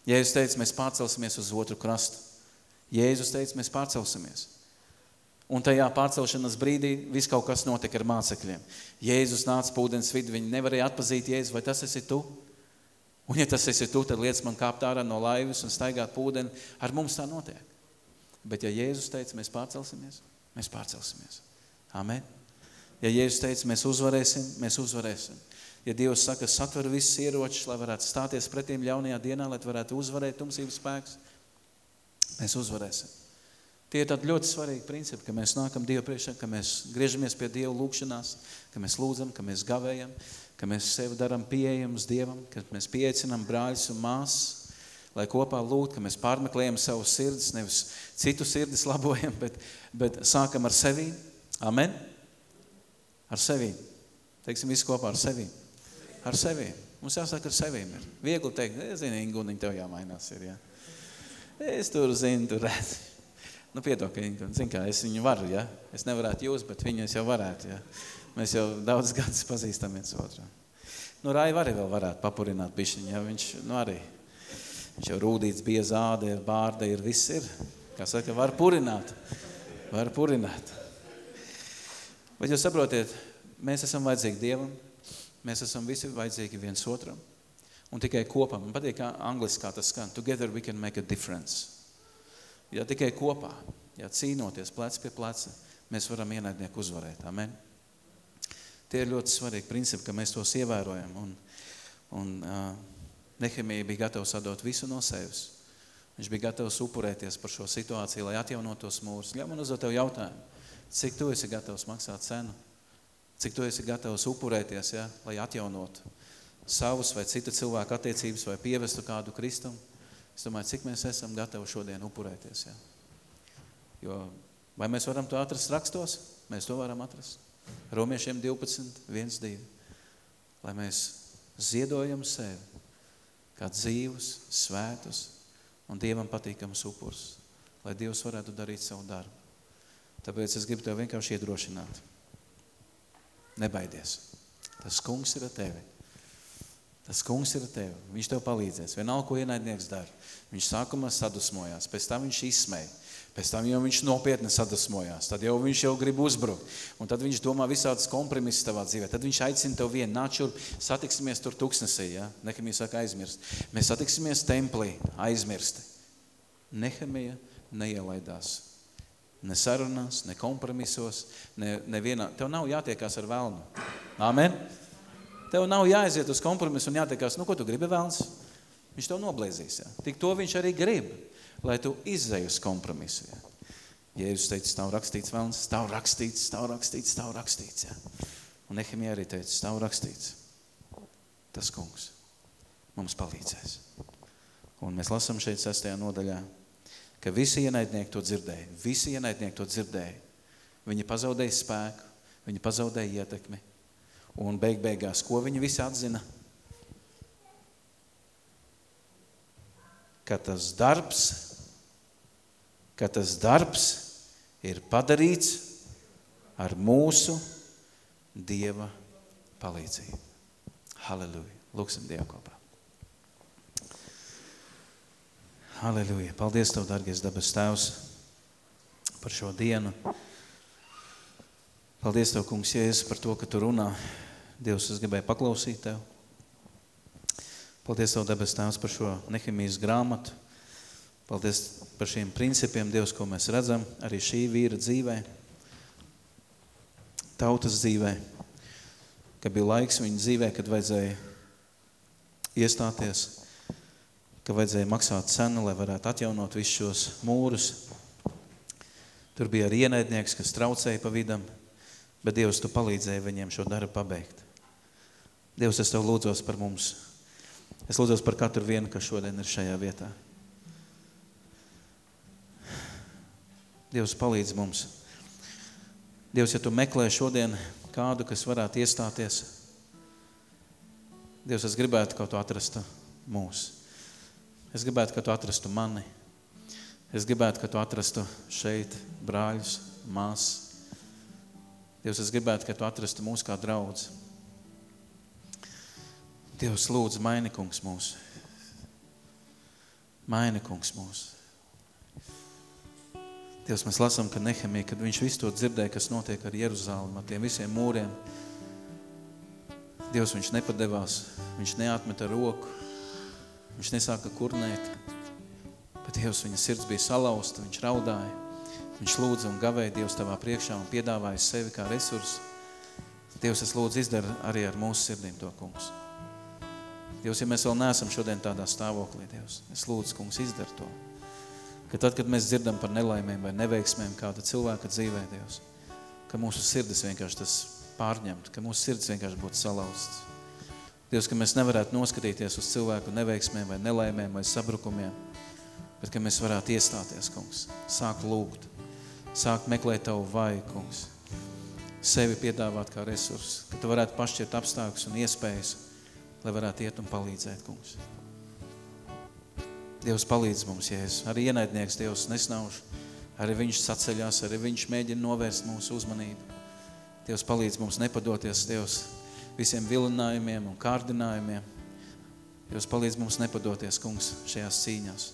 Jēzus teica, mēs pārcelsimies uz otru krastu. Jēzus teica, mēs pārcelsimies. Un tajā pārcelšanas brīdī viss kaut kas notika ar mācekļiem. Jēzus nāca pūdens vidu, viņi nevarēja atpazīt Jēzu, vai tas esi tu? Un ja tas esi tu, tad liec man kāpt ārā no laivas un staigāt pūdeni. Ar mums tā notiek. Bet ja Jēzus teica, mēs pārcelsimies, mēs pārcelsimies. Amen. Ja Jēzus teica, mēs uzvarēsim, mēs uzvarēsim. Ja Dievs saka, satver visus ieročus, lai varētu stāties pretīm ļaunajā dienā, lai varētu uzvarēt tumsības spēks, mēs uzvarēsim. Tie ir tādi ļoti svarīgi principi, ka mēs nākam Dievu priekšā, ka mēs griežamies pie Dieva lūkšanās, ka mēs lūdzam, ka mēs gavējam, ka mēs sevi daram pieejamus Dievam, ka mēs pieeicinām brāļus un māsas, lai kopā lūgt, ka mēs pārmeklējam savu sirdis, nevis citu sirdis labojam, bet, bet sākam ar sevi. Amen. Ar sevi. Teiksim, visu kopā ar sevi. Ar sevi. Mums jāsaka ar sevīm ir. Viegli teikt, es zinu, Inguniņ, tev jāmainās ir, jā. Es tur zinu, tur redz. Nu, piedod, ka zin kā, es viņu varu, jā. Es nevarētu jūs, bet viņu es jau varētu, jā. Mēs jau daudz gadus pazīstam viens otru. Nu, Raiva arī vēl varētu papurināt bišķiņu, jā. Viņš, nu, arī. Viņš jau rūdīts, bija zāde, ir bārda, ir viss ir. Kā saka, var purināt. Var purināt. Bet jūs saprotiet, mēs esam vajadzīgi Dievam, mēs esam visi vajadzīgi viens otram. Un tikai kopā, man patīk kā tas skan, together we can make a difference. Ja tikai kopā, ja cīnoties plec pie pleca, mēs varam ienaidnieku uzvarēt. Amen. Tie ir ļoti svarīgi principi, ka mēs tos ievērojam. Un, un uh, Nehemija bija gatavs atdot visu no sevis. Viņš bija gatavs upurēties par šo situāciju, lai atjaunotos mūrus. Ļauj man uzdot tev jautājumu. Cik tu esi gatavs maksāt cenu? Cik tu esi gatavs upurēties, ja, lai atjaunotu savus vai citu cilvēku attiecības vai pievestu kādu kristumu? Es domāju, cik mēs esam gatavi šodien upurēties. Ja? Jo vai mēs varam to atrast rakstos? Mēs to varam atrast. Romiešiem 12, 1, 2. Lai mēs ziedojam sevi kā dzīvus, svētus un Dievam patīkamus upurus, lai Dievs varētu darīt savu darbu. Tāpēc es gribu tev vienkārši iedrošināt. Nebaidies. Tas kungs ir ar tevi. Tas kungs ir ar tevi. Viņš tev palīdzēs. Vienalga, ko ienaidnieks dara. Viņš sākumā sadusmojās, pēc tam viņš izsmēja. Pēc tam jau viņš nopietni sadusmojās. Tad jau viņš jau grib uzbrukt. Un tad viņš domā visādas kompromises tavā dzīvē. Tad viņš aicina tev vienu, nāc šurp, satiksimies tur tuksnesī. Ja? Nehemija saka aizmirst. Mēs satiksimies templī, aizmirsti. Nehemija neielaidās Ne sarunās, ne kompromisos, ne, nevienā. Tev nav jātiekās ar velnu. Amen? Tev nav jāaiziet uz kompromisu un jātiekās, nu, ko tu gribi vēlns? Viņš tev noblēzīs. Ja? Tik to viņš arī grib, lai tu izzeju uz kompromisu. Ja? Jēzus teica, stāv rakstīts vēlns, stāv rakstīts, stāv rakstīts, stāv rakstīts. Ja? Un Nehemija arī teica, stāv rakstīts. Tas kungs mums palīdzēs. Un mēs lasām šeit sestajā nodaļā, ka visi ienaidnieki to dzirdēja. Visi ienaidnieki to dzirdēja. Viņi pazaudēja spēku, viņi pazaudēja ietekmi. Un beig beigās, ko viņi visi atzina? Ka tas darbs, ka tas darbs ir padarīts ar mūsu Dieva palīdzību. Halleluja! Lūksim Dievu kopā. Halleluja! Paldies Tev, dargies dabas Tēvs, par šo dienu. Paldies Tev, kungs, Jēzus, par to, ka Tu runā. Dievs, es gribēju paklausīt Tev. Paldies Tev, debes Tēvs, par šo Nehemijas grāmatu. Paldies par šiem principiem, Dievs, ko mēs redzam arī šī vīra dzīvē, tautas dzīvē, ka bija laiks viņa dzīvē, kad vajadzēja iestāties, ka vajadzēja maksāt cenu, lai varētu atjaunot visus šos mūrus. Tur bija arī ienaidnieks, kas traucēja pa vidam, bet Dievs, Tu palīdzēji viņiem šo darbu pabeigt. Dievs, es Tev lūdzos par mums. Es lūdzos par katru vienu, kas šodien ir šajā vietā. Dievs palīdz mums. Dievs, ja Tu meklē šodien kādu, kas varētu iestāties, Dievs, es gribētu, ka Tu atrastu mūs. Es gribētu, ka Tu atrastu mani. Es gribētu, ka Tu atrastu šeit brāļus, māsas. Dievs, es gribētu, ka Tu atrastu mūs kā draudz. Dievs, lūdzu, maini kungs mūs. Maini kungs mūs. Dievs, mēs lasām, ka Nehemija, kad viņš visu to dzirdēja, kas notiek ar Jeruzālēm, ar tiem visiem mūriem, Dievs, viņš nepadevās, viņš neatmeta roku, viņš nesāka kurnēt, bet Dievs, viņa sirds bija salauzta, viņš raudāja, viņš lūdza un gavēja Dievs tavā priekšā un piedāvāja sevi kā resursu. Dievs, es lūdzu izdara arī ar mūsu sirdīm to, kungs. Dievs, ja mēs vēl neesam šodien tādā stāvoklī, Dievs, es lūdzu, kungs, izdara to ka tad, kad mēs dzirdam par nelaimēm vai neveiksmēm kāda cilvēka dzīvē, Dievs, ka mūsu sirdis vienkārši tas pārņemt, ka mūsu sirdis vienkārši būtu salauzts. Dievs, ka mēs nevarētu noskatīties uz cilvēku neveiksmēm vai nelaimēm vai sabrukumiem, bet ka mēs varētu iestāties, kungs, sākt lūgt, sākt meklēt Tavu vai, kungs, sevi piedāvāt kā resursu, ka Tu varētu pašķirt apstākļus un iespējas, lai varētu iet un palīdzēt, kungs. Dievs palīdz mums, Jēzus. Arī ienaidnieks Dievs nesnauž. Arī viņš saceļās, arī viņš mēģina novērst mūsu uzmanību. Dievs palīdz mums nepadoties, Dievs, visiem vilinājumiem un kārdinājumiem. Dievs palīdz mums nepadoties, kungs, šajās cīņās.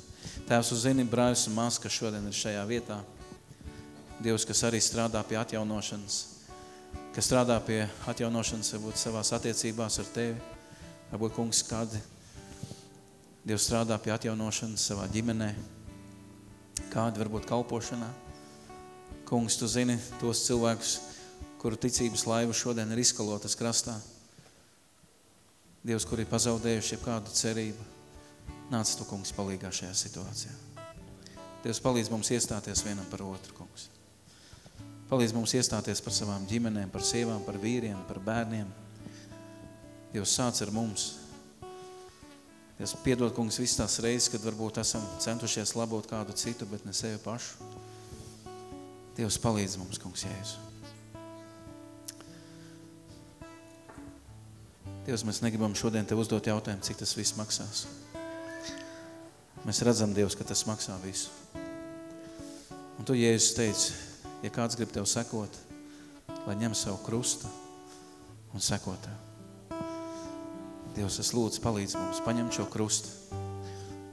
Tēvs, uzzini brāļus un mās, kas šodien ir šajā vietā. Dievs, kas arī strādā pie atjaunošanas, kas strādā pie atjaunošanas, varbūt savās attiecībās ar Tevi. Varbūt, kungs, kādi Dievs strādā pie atjaunošanas savā ģimenē, kāda varbūt kalpošanā. Kungs, Tu zini tos cilvēkus, kuru ticības laiva šodien ir izkalotas krastā. Dievs, kuri pazaudējuši kādu cerību, nāc Tu, kungs, palīgā šajā situācijā. Dievs palīdz mums iestāties vienam par otru, kungs. Palīdz mums iestāties par savām ģimenēm, par sievām, par vīriem, par bērniem. Dievs sāc ar mums, Es piedod, kungs, visas tās reizes, kad varbūt esam centušies labot kādu citu, bet ne sevi pašu. Dievs palīdz mums, kungs, Jēzu. Dievs, mēs negribam šodien Tev uzdot jautājumu, cik tas viss maksās. Mēs redzam, Dievs, ka tas maksā visu. Un Tu, Jēzus, teici, ja kāds grib Tev sekot, lai ņem savu krustu un sekot Tev. Dievs, es lūdzu, palīdz mums paņemt šo krustu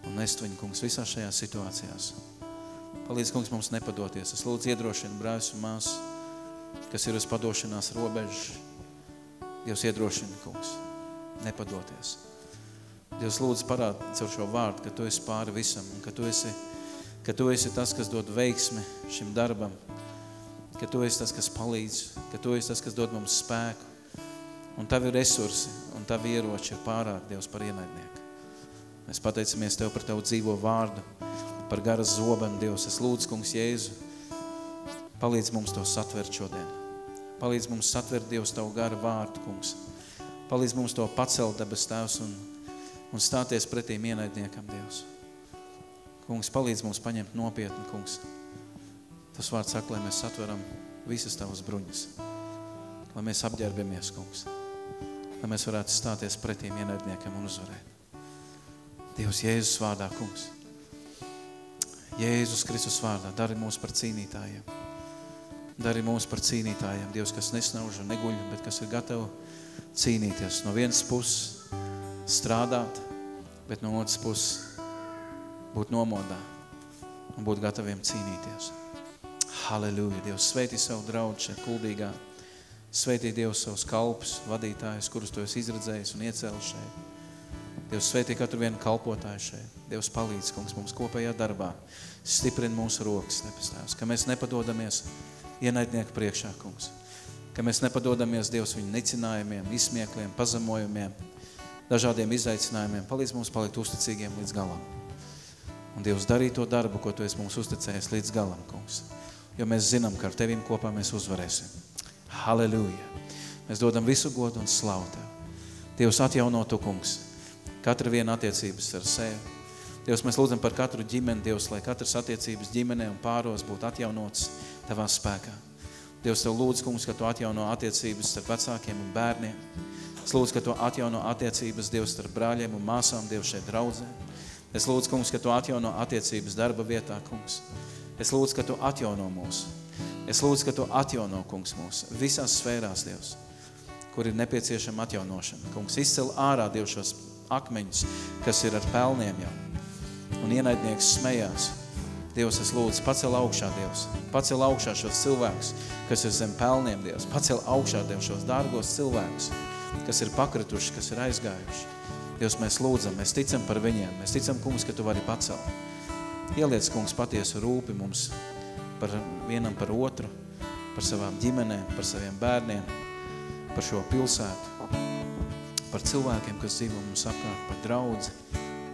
un nest viņu, kungs, visā šajās situācijās. Palīdz, kungs, mums nepadoties. Es lūdzu iedrošinu brāļus un māsas, kas ir uz padošanās robežas. Dievs iedrošina, kungs, nepadoties. Dievs lūdzu parād caur šo vārdu, ka Tu esi pāri visam un ka Tu esi, ka tu esi tas, kas dod veiksmi šim darbam, ka Tu esi tas, kas palīdz, ka Tu esi tas, kas dod mums spēku un Tavi resursi Tavi ieroči ir pārāk, Dievs, par ienaidnieku. Mēs pateicamies Tev par Tavu dzīvo vārdu, par garas zobenu, Dievs. Es lūdzu, kungs, Jēzu, palīdz mums to satvert šodien. Palīdz mums satvert, Dievs, Tavu garu vārdu, kungs. Palīdz mums to pacelt, debes Tēvs, un, un stāties pretīm ienaidniekam, Dievs. Kungs, palīdz mums paņemt nopietni, kungs. Tas vārds saka, lai mēs satveram visas Tavas bruņas. Lai mēs apģērbamies, kungs. Lai mēs varētu stāties pretīm ienaidniekam un uzvarēt. Dievs, Jēzus vārdā, kungs. Jēzus Kristus vārdā, dari mūs par cīnītājiem. Dari mūs par cīnītājiem. Dievs, kas nesnauž un neguļ, bet kas ir gatavi cīnīties. No vienas puses strādāt, bet no otras puses būt nomodā un būt gataviem cīnīties. Halleluja! Dievs, sveitī savu draudu šeit kuldīgā. Sveitī Dievs savus kalpus, vadītājus, kurus tu esi izredzējis un iecēlis šeit. Dievs sveitī katru vienu kalpotāju šeit. Dievs palīdz, kungs, mums kopējā darbā. Stiprini mūsu rokas, nepastāvs, ka mēs nepadodamies ienaidnieku priekšā, kungs. Ka mēs nepadodamies, Dievs, viņu nicinājumiem, izsmiekliem, pazemojumiem, dažādiem izaicinājumiem. Palīdz mums palikt uzticīgiem līdz galam. Un Dievs darīja to darbu, ko Tu esi mums uzticējis līdz galam, kungs. Jo mēs zinām, ka ar Tevim kopā mēs uzvarēsim. Halleluja! Mēs dodam visu godu un slavu Tev. Dievs atjauno Tu, kungs, Katra viena attiecības ar sevi. Dievs, mēs lūdzam par katru ģimeni, Dievs, lai katras attiecības ģimenē un pāros būtu atjaunotas Tavā spēkā. Dievs, Tev lūdzu, kungs, ka Tu atjauno attiecības starp vecākiem un bērniem. Es lūdzu, ka Tu atjauno attiecības, Dievs, starp brāļiem un māsām, Dievs, šeit draudzē. Es lūdzu, kungs, ka Tu atjauno attiecības darba vietā, kungs. Es lūdzu, ka Tu atjauno mūsu. Es lūdzu, ka Tu atjauno, kungs, mūsu visās sfērās, Dievs, kur ir nepieciešama atjaunošana. Kungs, izcel ārā, Dievs, šos akmeņus, kas ir ar pelniem jau. Un ienaidnieks smējās. Dievs, es lūdzu, pacel augšā, Dievs. Pacel augšā šos cilvēkus, kas ir zem pelniem, Dievs. Pacel augšā, Dievs, šos dārgos cilvēkus, kas ir pakrituši, kas ir aizgājuši. Dievs, mēs lūdzam, mēs ticam par viņiem. Mēs ticam, kungs, ka Tu vari pacelt. Ieliec, kungs, patiesu rūpi mums par vienam par otru, par savām ģimenēm, par saviem bērniem, par šo pilsētu, par cilvēkiem, kas dzīvo mums apkārt, par draudzi.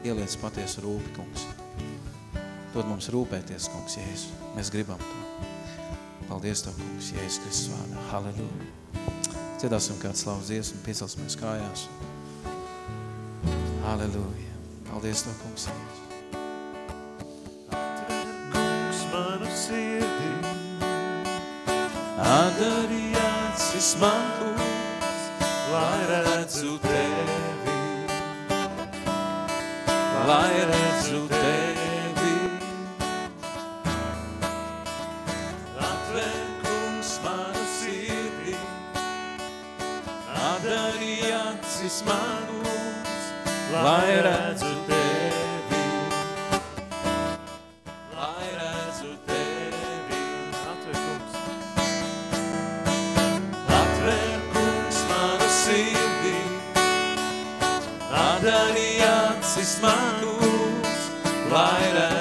Ieliec patiesu rūpi, kungs. Dod mums rūpēties, kungs, Jēzus. Mēs gribam to. Paldies Tev, kungs, Jēzus Kristus vārdā. Halleluja. Ciedāsim kādu slavas dziesmu, piecelsimies kājās. Halleluja. Paldies Tev, kungs, Jēzus. Manu sirdī, Atdari acis man, kungs, lai redzu tevi. lai redzu tevi. Atver, kungs, manu sirdī, atdari acis man, kungs, lai redzu tevi. Acis man, kungs, lai redzu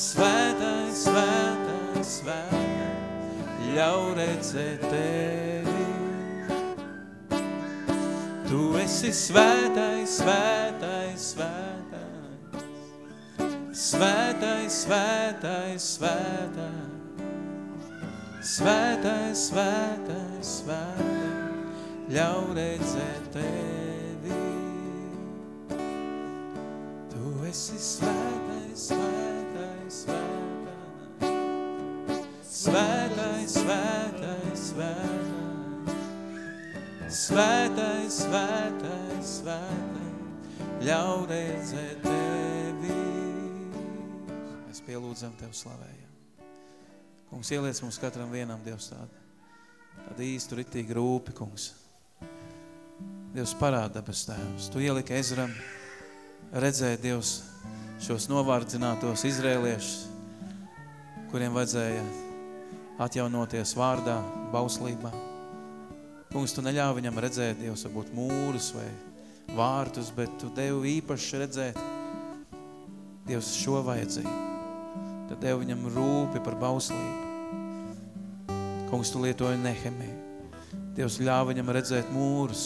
svētais, svētais, svētais, ļauj redzēt tevi. Tu esi svētais, svētais, svētais, svētais, svētais, svētais, Svētais, svētais, svētais, ļauj redzēt tevi. Tu esi svētais, svētais, svētais, svētais, svētais, ļauj redzēt tevi. Mēs pielūdzam Tev slavējam. Kungs, ieliec mums katram vienam, Dievs, tādu, tādu īstu ritīgi rūpi, kungs. Dievs parāda debes tēvs. Tu ielika Ezram redzēt, Dievs, šos novārdzinātos izrēliešus, kuriem vajadzēja atjaunoties vārdā, bauslībā. Kungs, tu neļāvi viņam redzēt, Dievs, varbūt mūrus vai vārtus, bet tu devi īpaši redzēt, Dievs, šo vajadzību. Tad devi viņam rūpi par bauslību. Kungs, tu lietoji Nehemiju. Dievs ļāva viņam redzēt mūrus.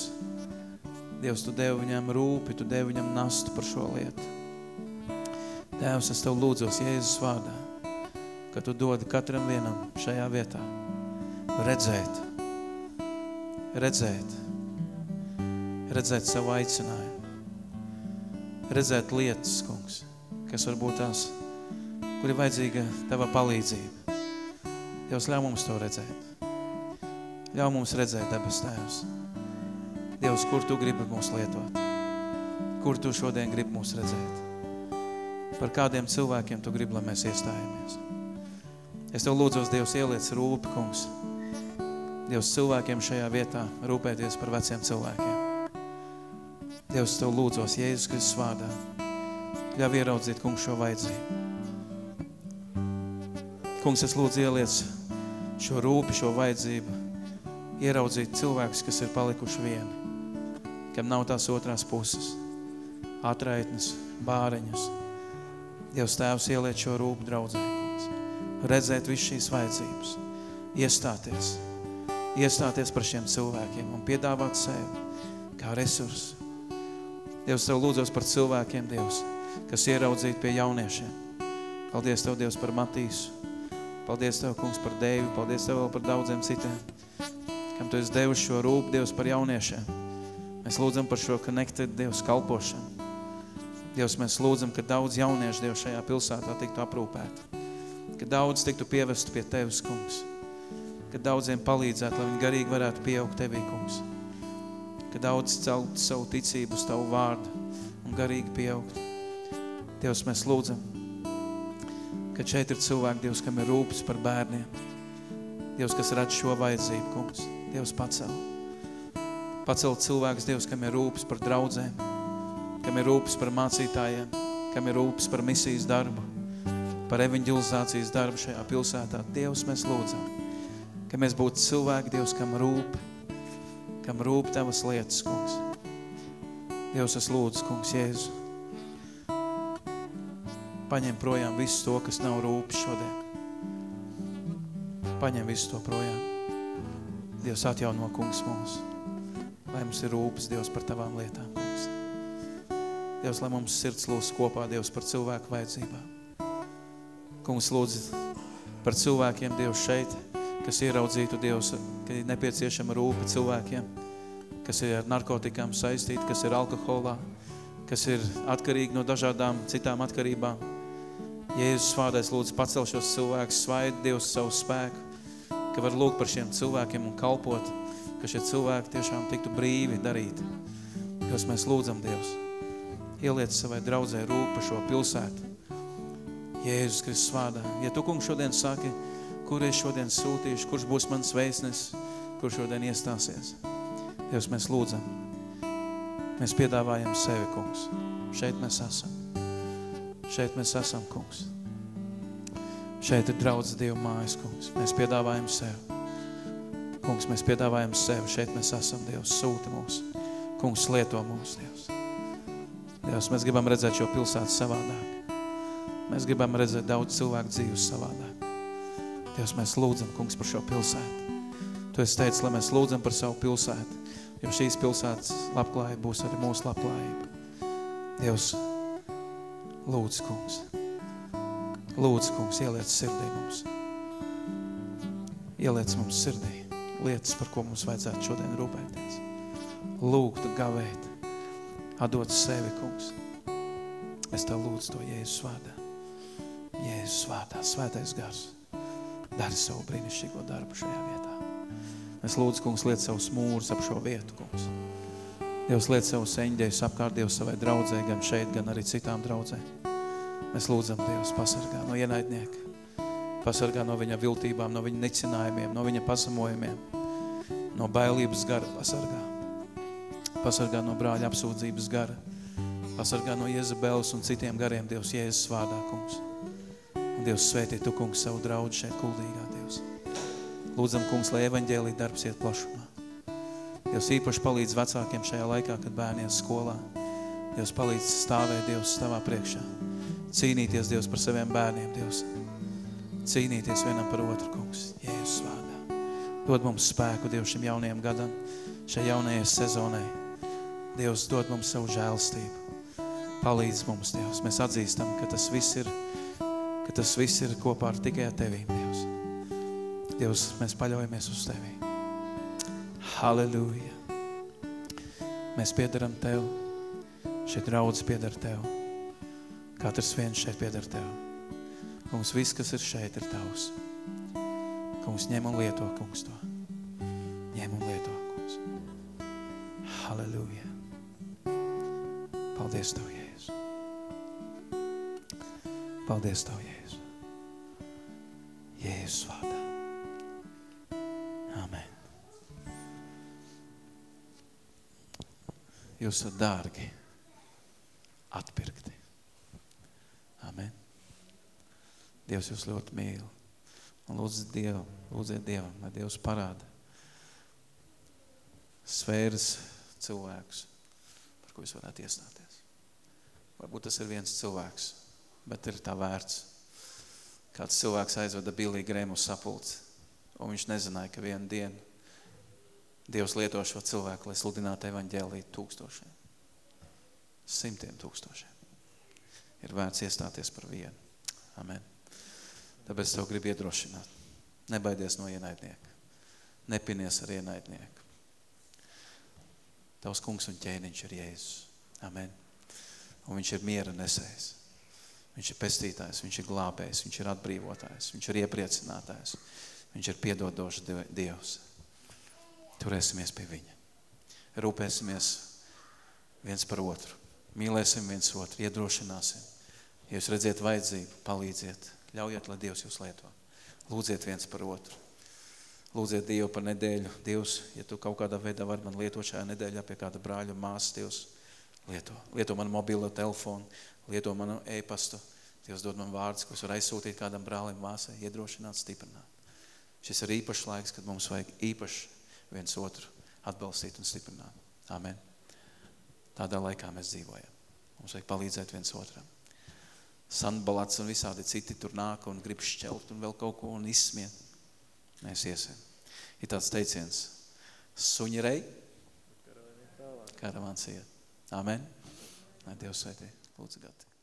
Dievs, tu devi viņam rūpi, tu devi viņam nastu par šo lietu. Tēvs, es Tev lūdzos Jēzus vārdā, ka Tu dodi katram vienam šajā vietā redzēt, redzēt, redzēt savu aicinājumu, redzēt lietas, kungs, kas varbūt tās, kur ir vajadzīga Tava palīdzība. Dievs, ļauj mums to redzēt. Ļauj mums redzēt debes tēvs. Dievs, kur Tu gribi mūs lietot? Kur Tu šodien gribi mūs redzēt? Par kādiem cilvēkiem Tu gribi, lai mēs iestājamies? Es Tev lūdzos, Dievs, ieliec rūpi, kungs. Dievs, cilvēkiem šajā vietā rūpēties par veciem cilvēkiem. Dievs, Tev lūdzos, Jēzus Kristus vārdā. Ļauj ieraudzīt, kungs, šo vajadzību. Kungs, es lūdzu ieliec šo rūpi, šo vajadzību, ieraudzīt cilvēkus, kas ir palikuši vieni, kam nav tās otrās puses, atraitnes, bāreņas. Dievs Tēvs ieliec šo rūpu draudzē, kungs. Redzēt visu šīs vajadzības, iestāties, iestāties par šiem cilvēkiem un piedāvāt sevi kā resursu. Dievs, Tev lūdzos par cilvēkiem, Dievs, kas ieraudzīti pie jauniešiem. Paldies Tev, Dievs, par Matīsu. Paldies Tev, kungs, par Dēvi. Paldies Tev vēl par daudziem citiem, kam Tu esi devis šo rūpu, Dievs, par jauniešiem. Mēs lūdzam par šo connected, Dievs, kalpošanu. Dievs, mēs lūdzam, ka daudz jauniešu, Dievs, šajā pilsētā tiktu aprūpēti. Ka daudz tiktu pievestu pie Tevis, kungs. Ka daudziem palīdzētu, lai viņi garīgi varētu pieaugt Tevī, kungs. Ka daudz celt savu ticību uz Tavu vārdu un garīgi pieaugt. Dievs, mēs lūdzam, ka šeit ir cilvēki, Dievs, kam ir rūpes par bērniem. Dievs, kas redz šo vajadzību, kungs. Dievs, pacel. Pacel cilvēks, Dievs, kam ir rūpes par draudzēm, kam ir rūpes par mācītājiem, kam ir rūpes par misijas darbu, par evanģelizācijas darbu šajā pilsētā. Dievs, mēs lūdzam, ka mēs būtu cilvēki, Dievs, kam rūp, kam rūp Tavas lietas, kungs. Dievs, es lūdzu, kungs, Jēzu. Paņem projām visu to, kas nav rūpes šodien. Paņem visu to projām. Dievs atjauno, kungs, mūs. Lai mums ir rūpes, Dievs, par tavām lietām, kungs. Dievs, lai mums sirds lūs kopā, Dievs, par cilvēku vajadzībām. Kungs, lūdzu par cilvēkiem, Dievs, šeit, kas ieraudzītu, Dievs, ka ir nepieciešama rūpe cilvēkiem, kas ir ar narkotikām saistīti, kas ir alkoholā, kas ir atkarīgi no dažādām citām atkarībām. Jēzus svādais lūdzu pacel šos cilvēkus, svaidi Dievs savu spēku, ka var lūgt par šiem cilvēkiem un kalpot, ka šie cilvēki tiešām tiktu brīvi darīt. Dievs, mēs lūdzam Dievs, ieliec savai draudzē rūpa šo pilsētu. Jēzus Kristus vārdā. Ja tu, kungs, šodien saki, kur es šodien sūtīšu, kurš būs mans vēstnes, kur šodien iestāsies. Dievs, mēs lūdzam, Mēs piedāvājam sevi, kungs. Šeit mēs esam. Šeit mēs esam, kungs. Šeit ir draudz Dievu mājas, kungs. Mēs piedāvājam sevi. Kungs, mēs piedāvājam sevi. Šeit mēs esam, Dievs, sūti mūs. Kungs, lieto mūs, Dievs. Dievs, mēs gribam redzēt šo pilsētu savādāk. Mēs gribam redzēt daudz cilvēku dzīves savādāk. Dievs, mēs lūdzam, kungs, par šo pilsētu. Tu esi teicis, lai mēs lūdzam par savu pilsētu jo šīs pilsētas labklājība būs arī mūsu labklājība. Dievs, lūdz, kungs. Lūdz, kungs, ieliec sirdī mums. Ieliec mums sirdī lietas, par ko mums vajadzētu šodien rūpēties. Lūgt, gavēt, atdot sevi, kungs. Es tev lūdzu to Jēzus vārdā. Jēzus vārdā, svētais gars. Dari savu brīnišķīgo darbu šajā vietā. Mēs lūdzu, kungs, liet savus mūrus ap šo vietu, kungs. Dievs liet savus eņģējus apkārt Dievs savai draudzē, gan šeit, gan arī citām draudzē. Mēs lūdzam, Dievs, pasargā no ienaidnieka, pasargā no viņa viltībām, no viņa necinājumiem, no viņa pasamojumiem, no bailības gara pasargā. Pasargā no brāļa apsūdzības gara, pasargā no Jezabeles un citiem gariem, Dievs, Jēzus vārdā, kungs. Un Dievs svētī tu, kungs, savu draudzi šeit kuldīgā, Dievs. Lūdzam, kungs, lai evaņģēlī darbs iet plašumā. Dievs īpaši palīdz vecākiem šajā laikā, kad bērni ies skolā. Dievs palīdz stāvēt Dievs tavā priekšā. Cīnīties, Dievs, par saviem bērniem, Dievs. Cīnīties vienam par otru, kungs, Jēzus vārdā. Dod mums spēku, Dievs, šim jaunajam gadam, šai jaunajai sezonai. Dievs, dod mums savu žēlstību. Palīdz mums, Dievs. Mēs atzīstam, ka tas viss ir, ka tas viss ir kopā ar tikai Tevīm, Dievs. Dievs, mēs paļaujamies uz Tevi. Halleluja. Mēs piedaram Tev. Šeit draudz piedar Tev. Katrs viens šeit piedar Tev. Kungs, viss, kas ir šeit, ir Tavs. Kungs, ņem un lieto, kungs, to. Ņem un lieto, kungs. Halleluja. Paldies Tev, Jēzus. Paldies Tev, Jēzus. Jēzus vārdā. Jūs esat dārgi, atpirkti. Amen. Dievs jūs ļoti mīl. Un lūdzu Dievu, lūdziet Dievam, lai Dievs parāda sfēras cilvēkus, par ko jūs varētu iestāties. Varbūt tas ir viens cilvēks, bet ir tā vērts. Kāds cilvēks aizveda Billy Grēmu sapulci, un viņš nezināja, ka vienu dienu Dievs lieto šo cilvēku, lai sludinātu evaņģēliju tūkstošiem. Simtiem tūkstošiem. Ir vērts iestāties par vienu. Amen. Tāpēc tev gribu iedrošināt. Nebaidies no ienaidnieka. Nepinies ar ienaidnieku. Tavs kungs un ķēniņš ir Jēzus. Amen. Un viņš ir miera nesējs. Viņš ir pestītājs, viņš ir glābējs, viņš ir atbrīvotājs, viņš ir iepriecinātājs, viņš ir piedodošs Dievs. Turēsimies pie viņa. Rūpēsimies viens par otru. Mīlēsim viens otru, iedrošināsim. Ja jūs redziet vajadzību, palīdziet. Ļaujiet, lai Dievs jūs lieto. Lūdziet viens par otru. Lūdziet Dievu par nedēļu. Dievs, ja tu kaut kādā veidā vari man lietot šajā nedēļā pie kāda brāļa māsas, Dievs, lieto. Lieto manu mobilo telefonu, lieto manu e-pastu. Dievs dod man vārdus, ko es varu aizsūtīt kādam brālim māsai, iedrošināt, stiprināt. Šis ir īpašs laiks, kad mums vajag īpaši viens otru atbalstīt un stiprināt. Amen. Tādā laikā mēs dzīvojam. Mums vajag palīdzēt viens otram. Sandbalats un visādi citi tur nāk un grib šķelt un vēl kaut ko un izsmiet. Mēs iesim. Ir tāds teiciens, suņi rei, karavāns iet. Amen. Lai Dievs svētī. Lūdzu, gati.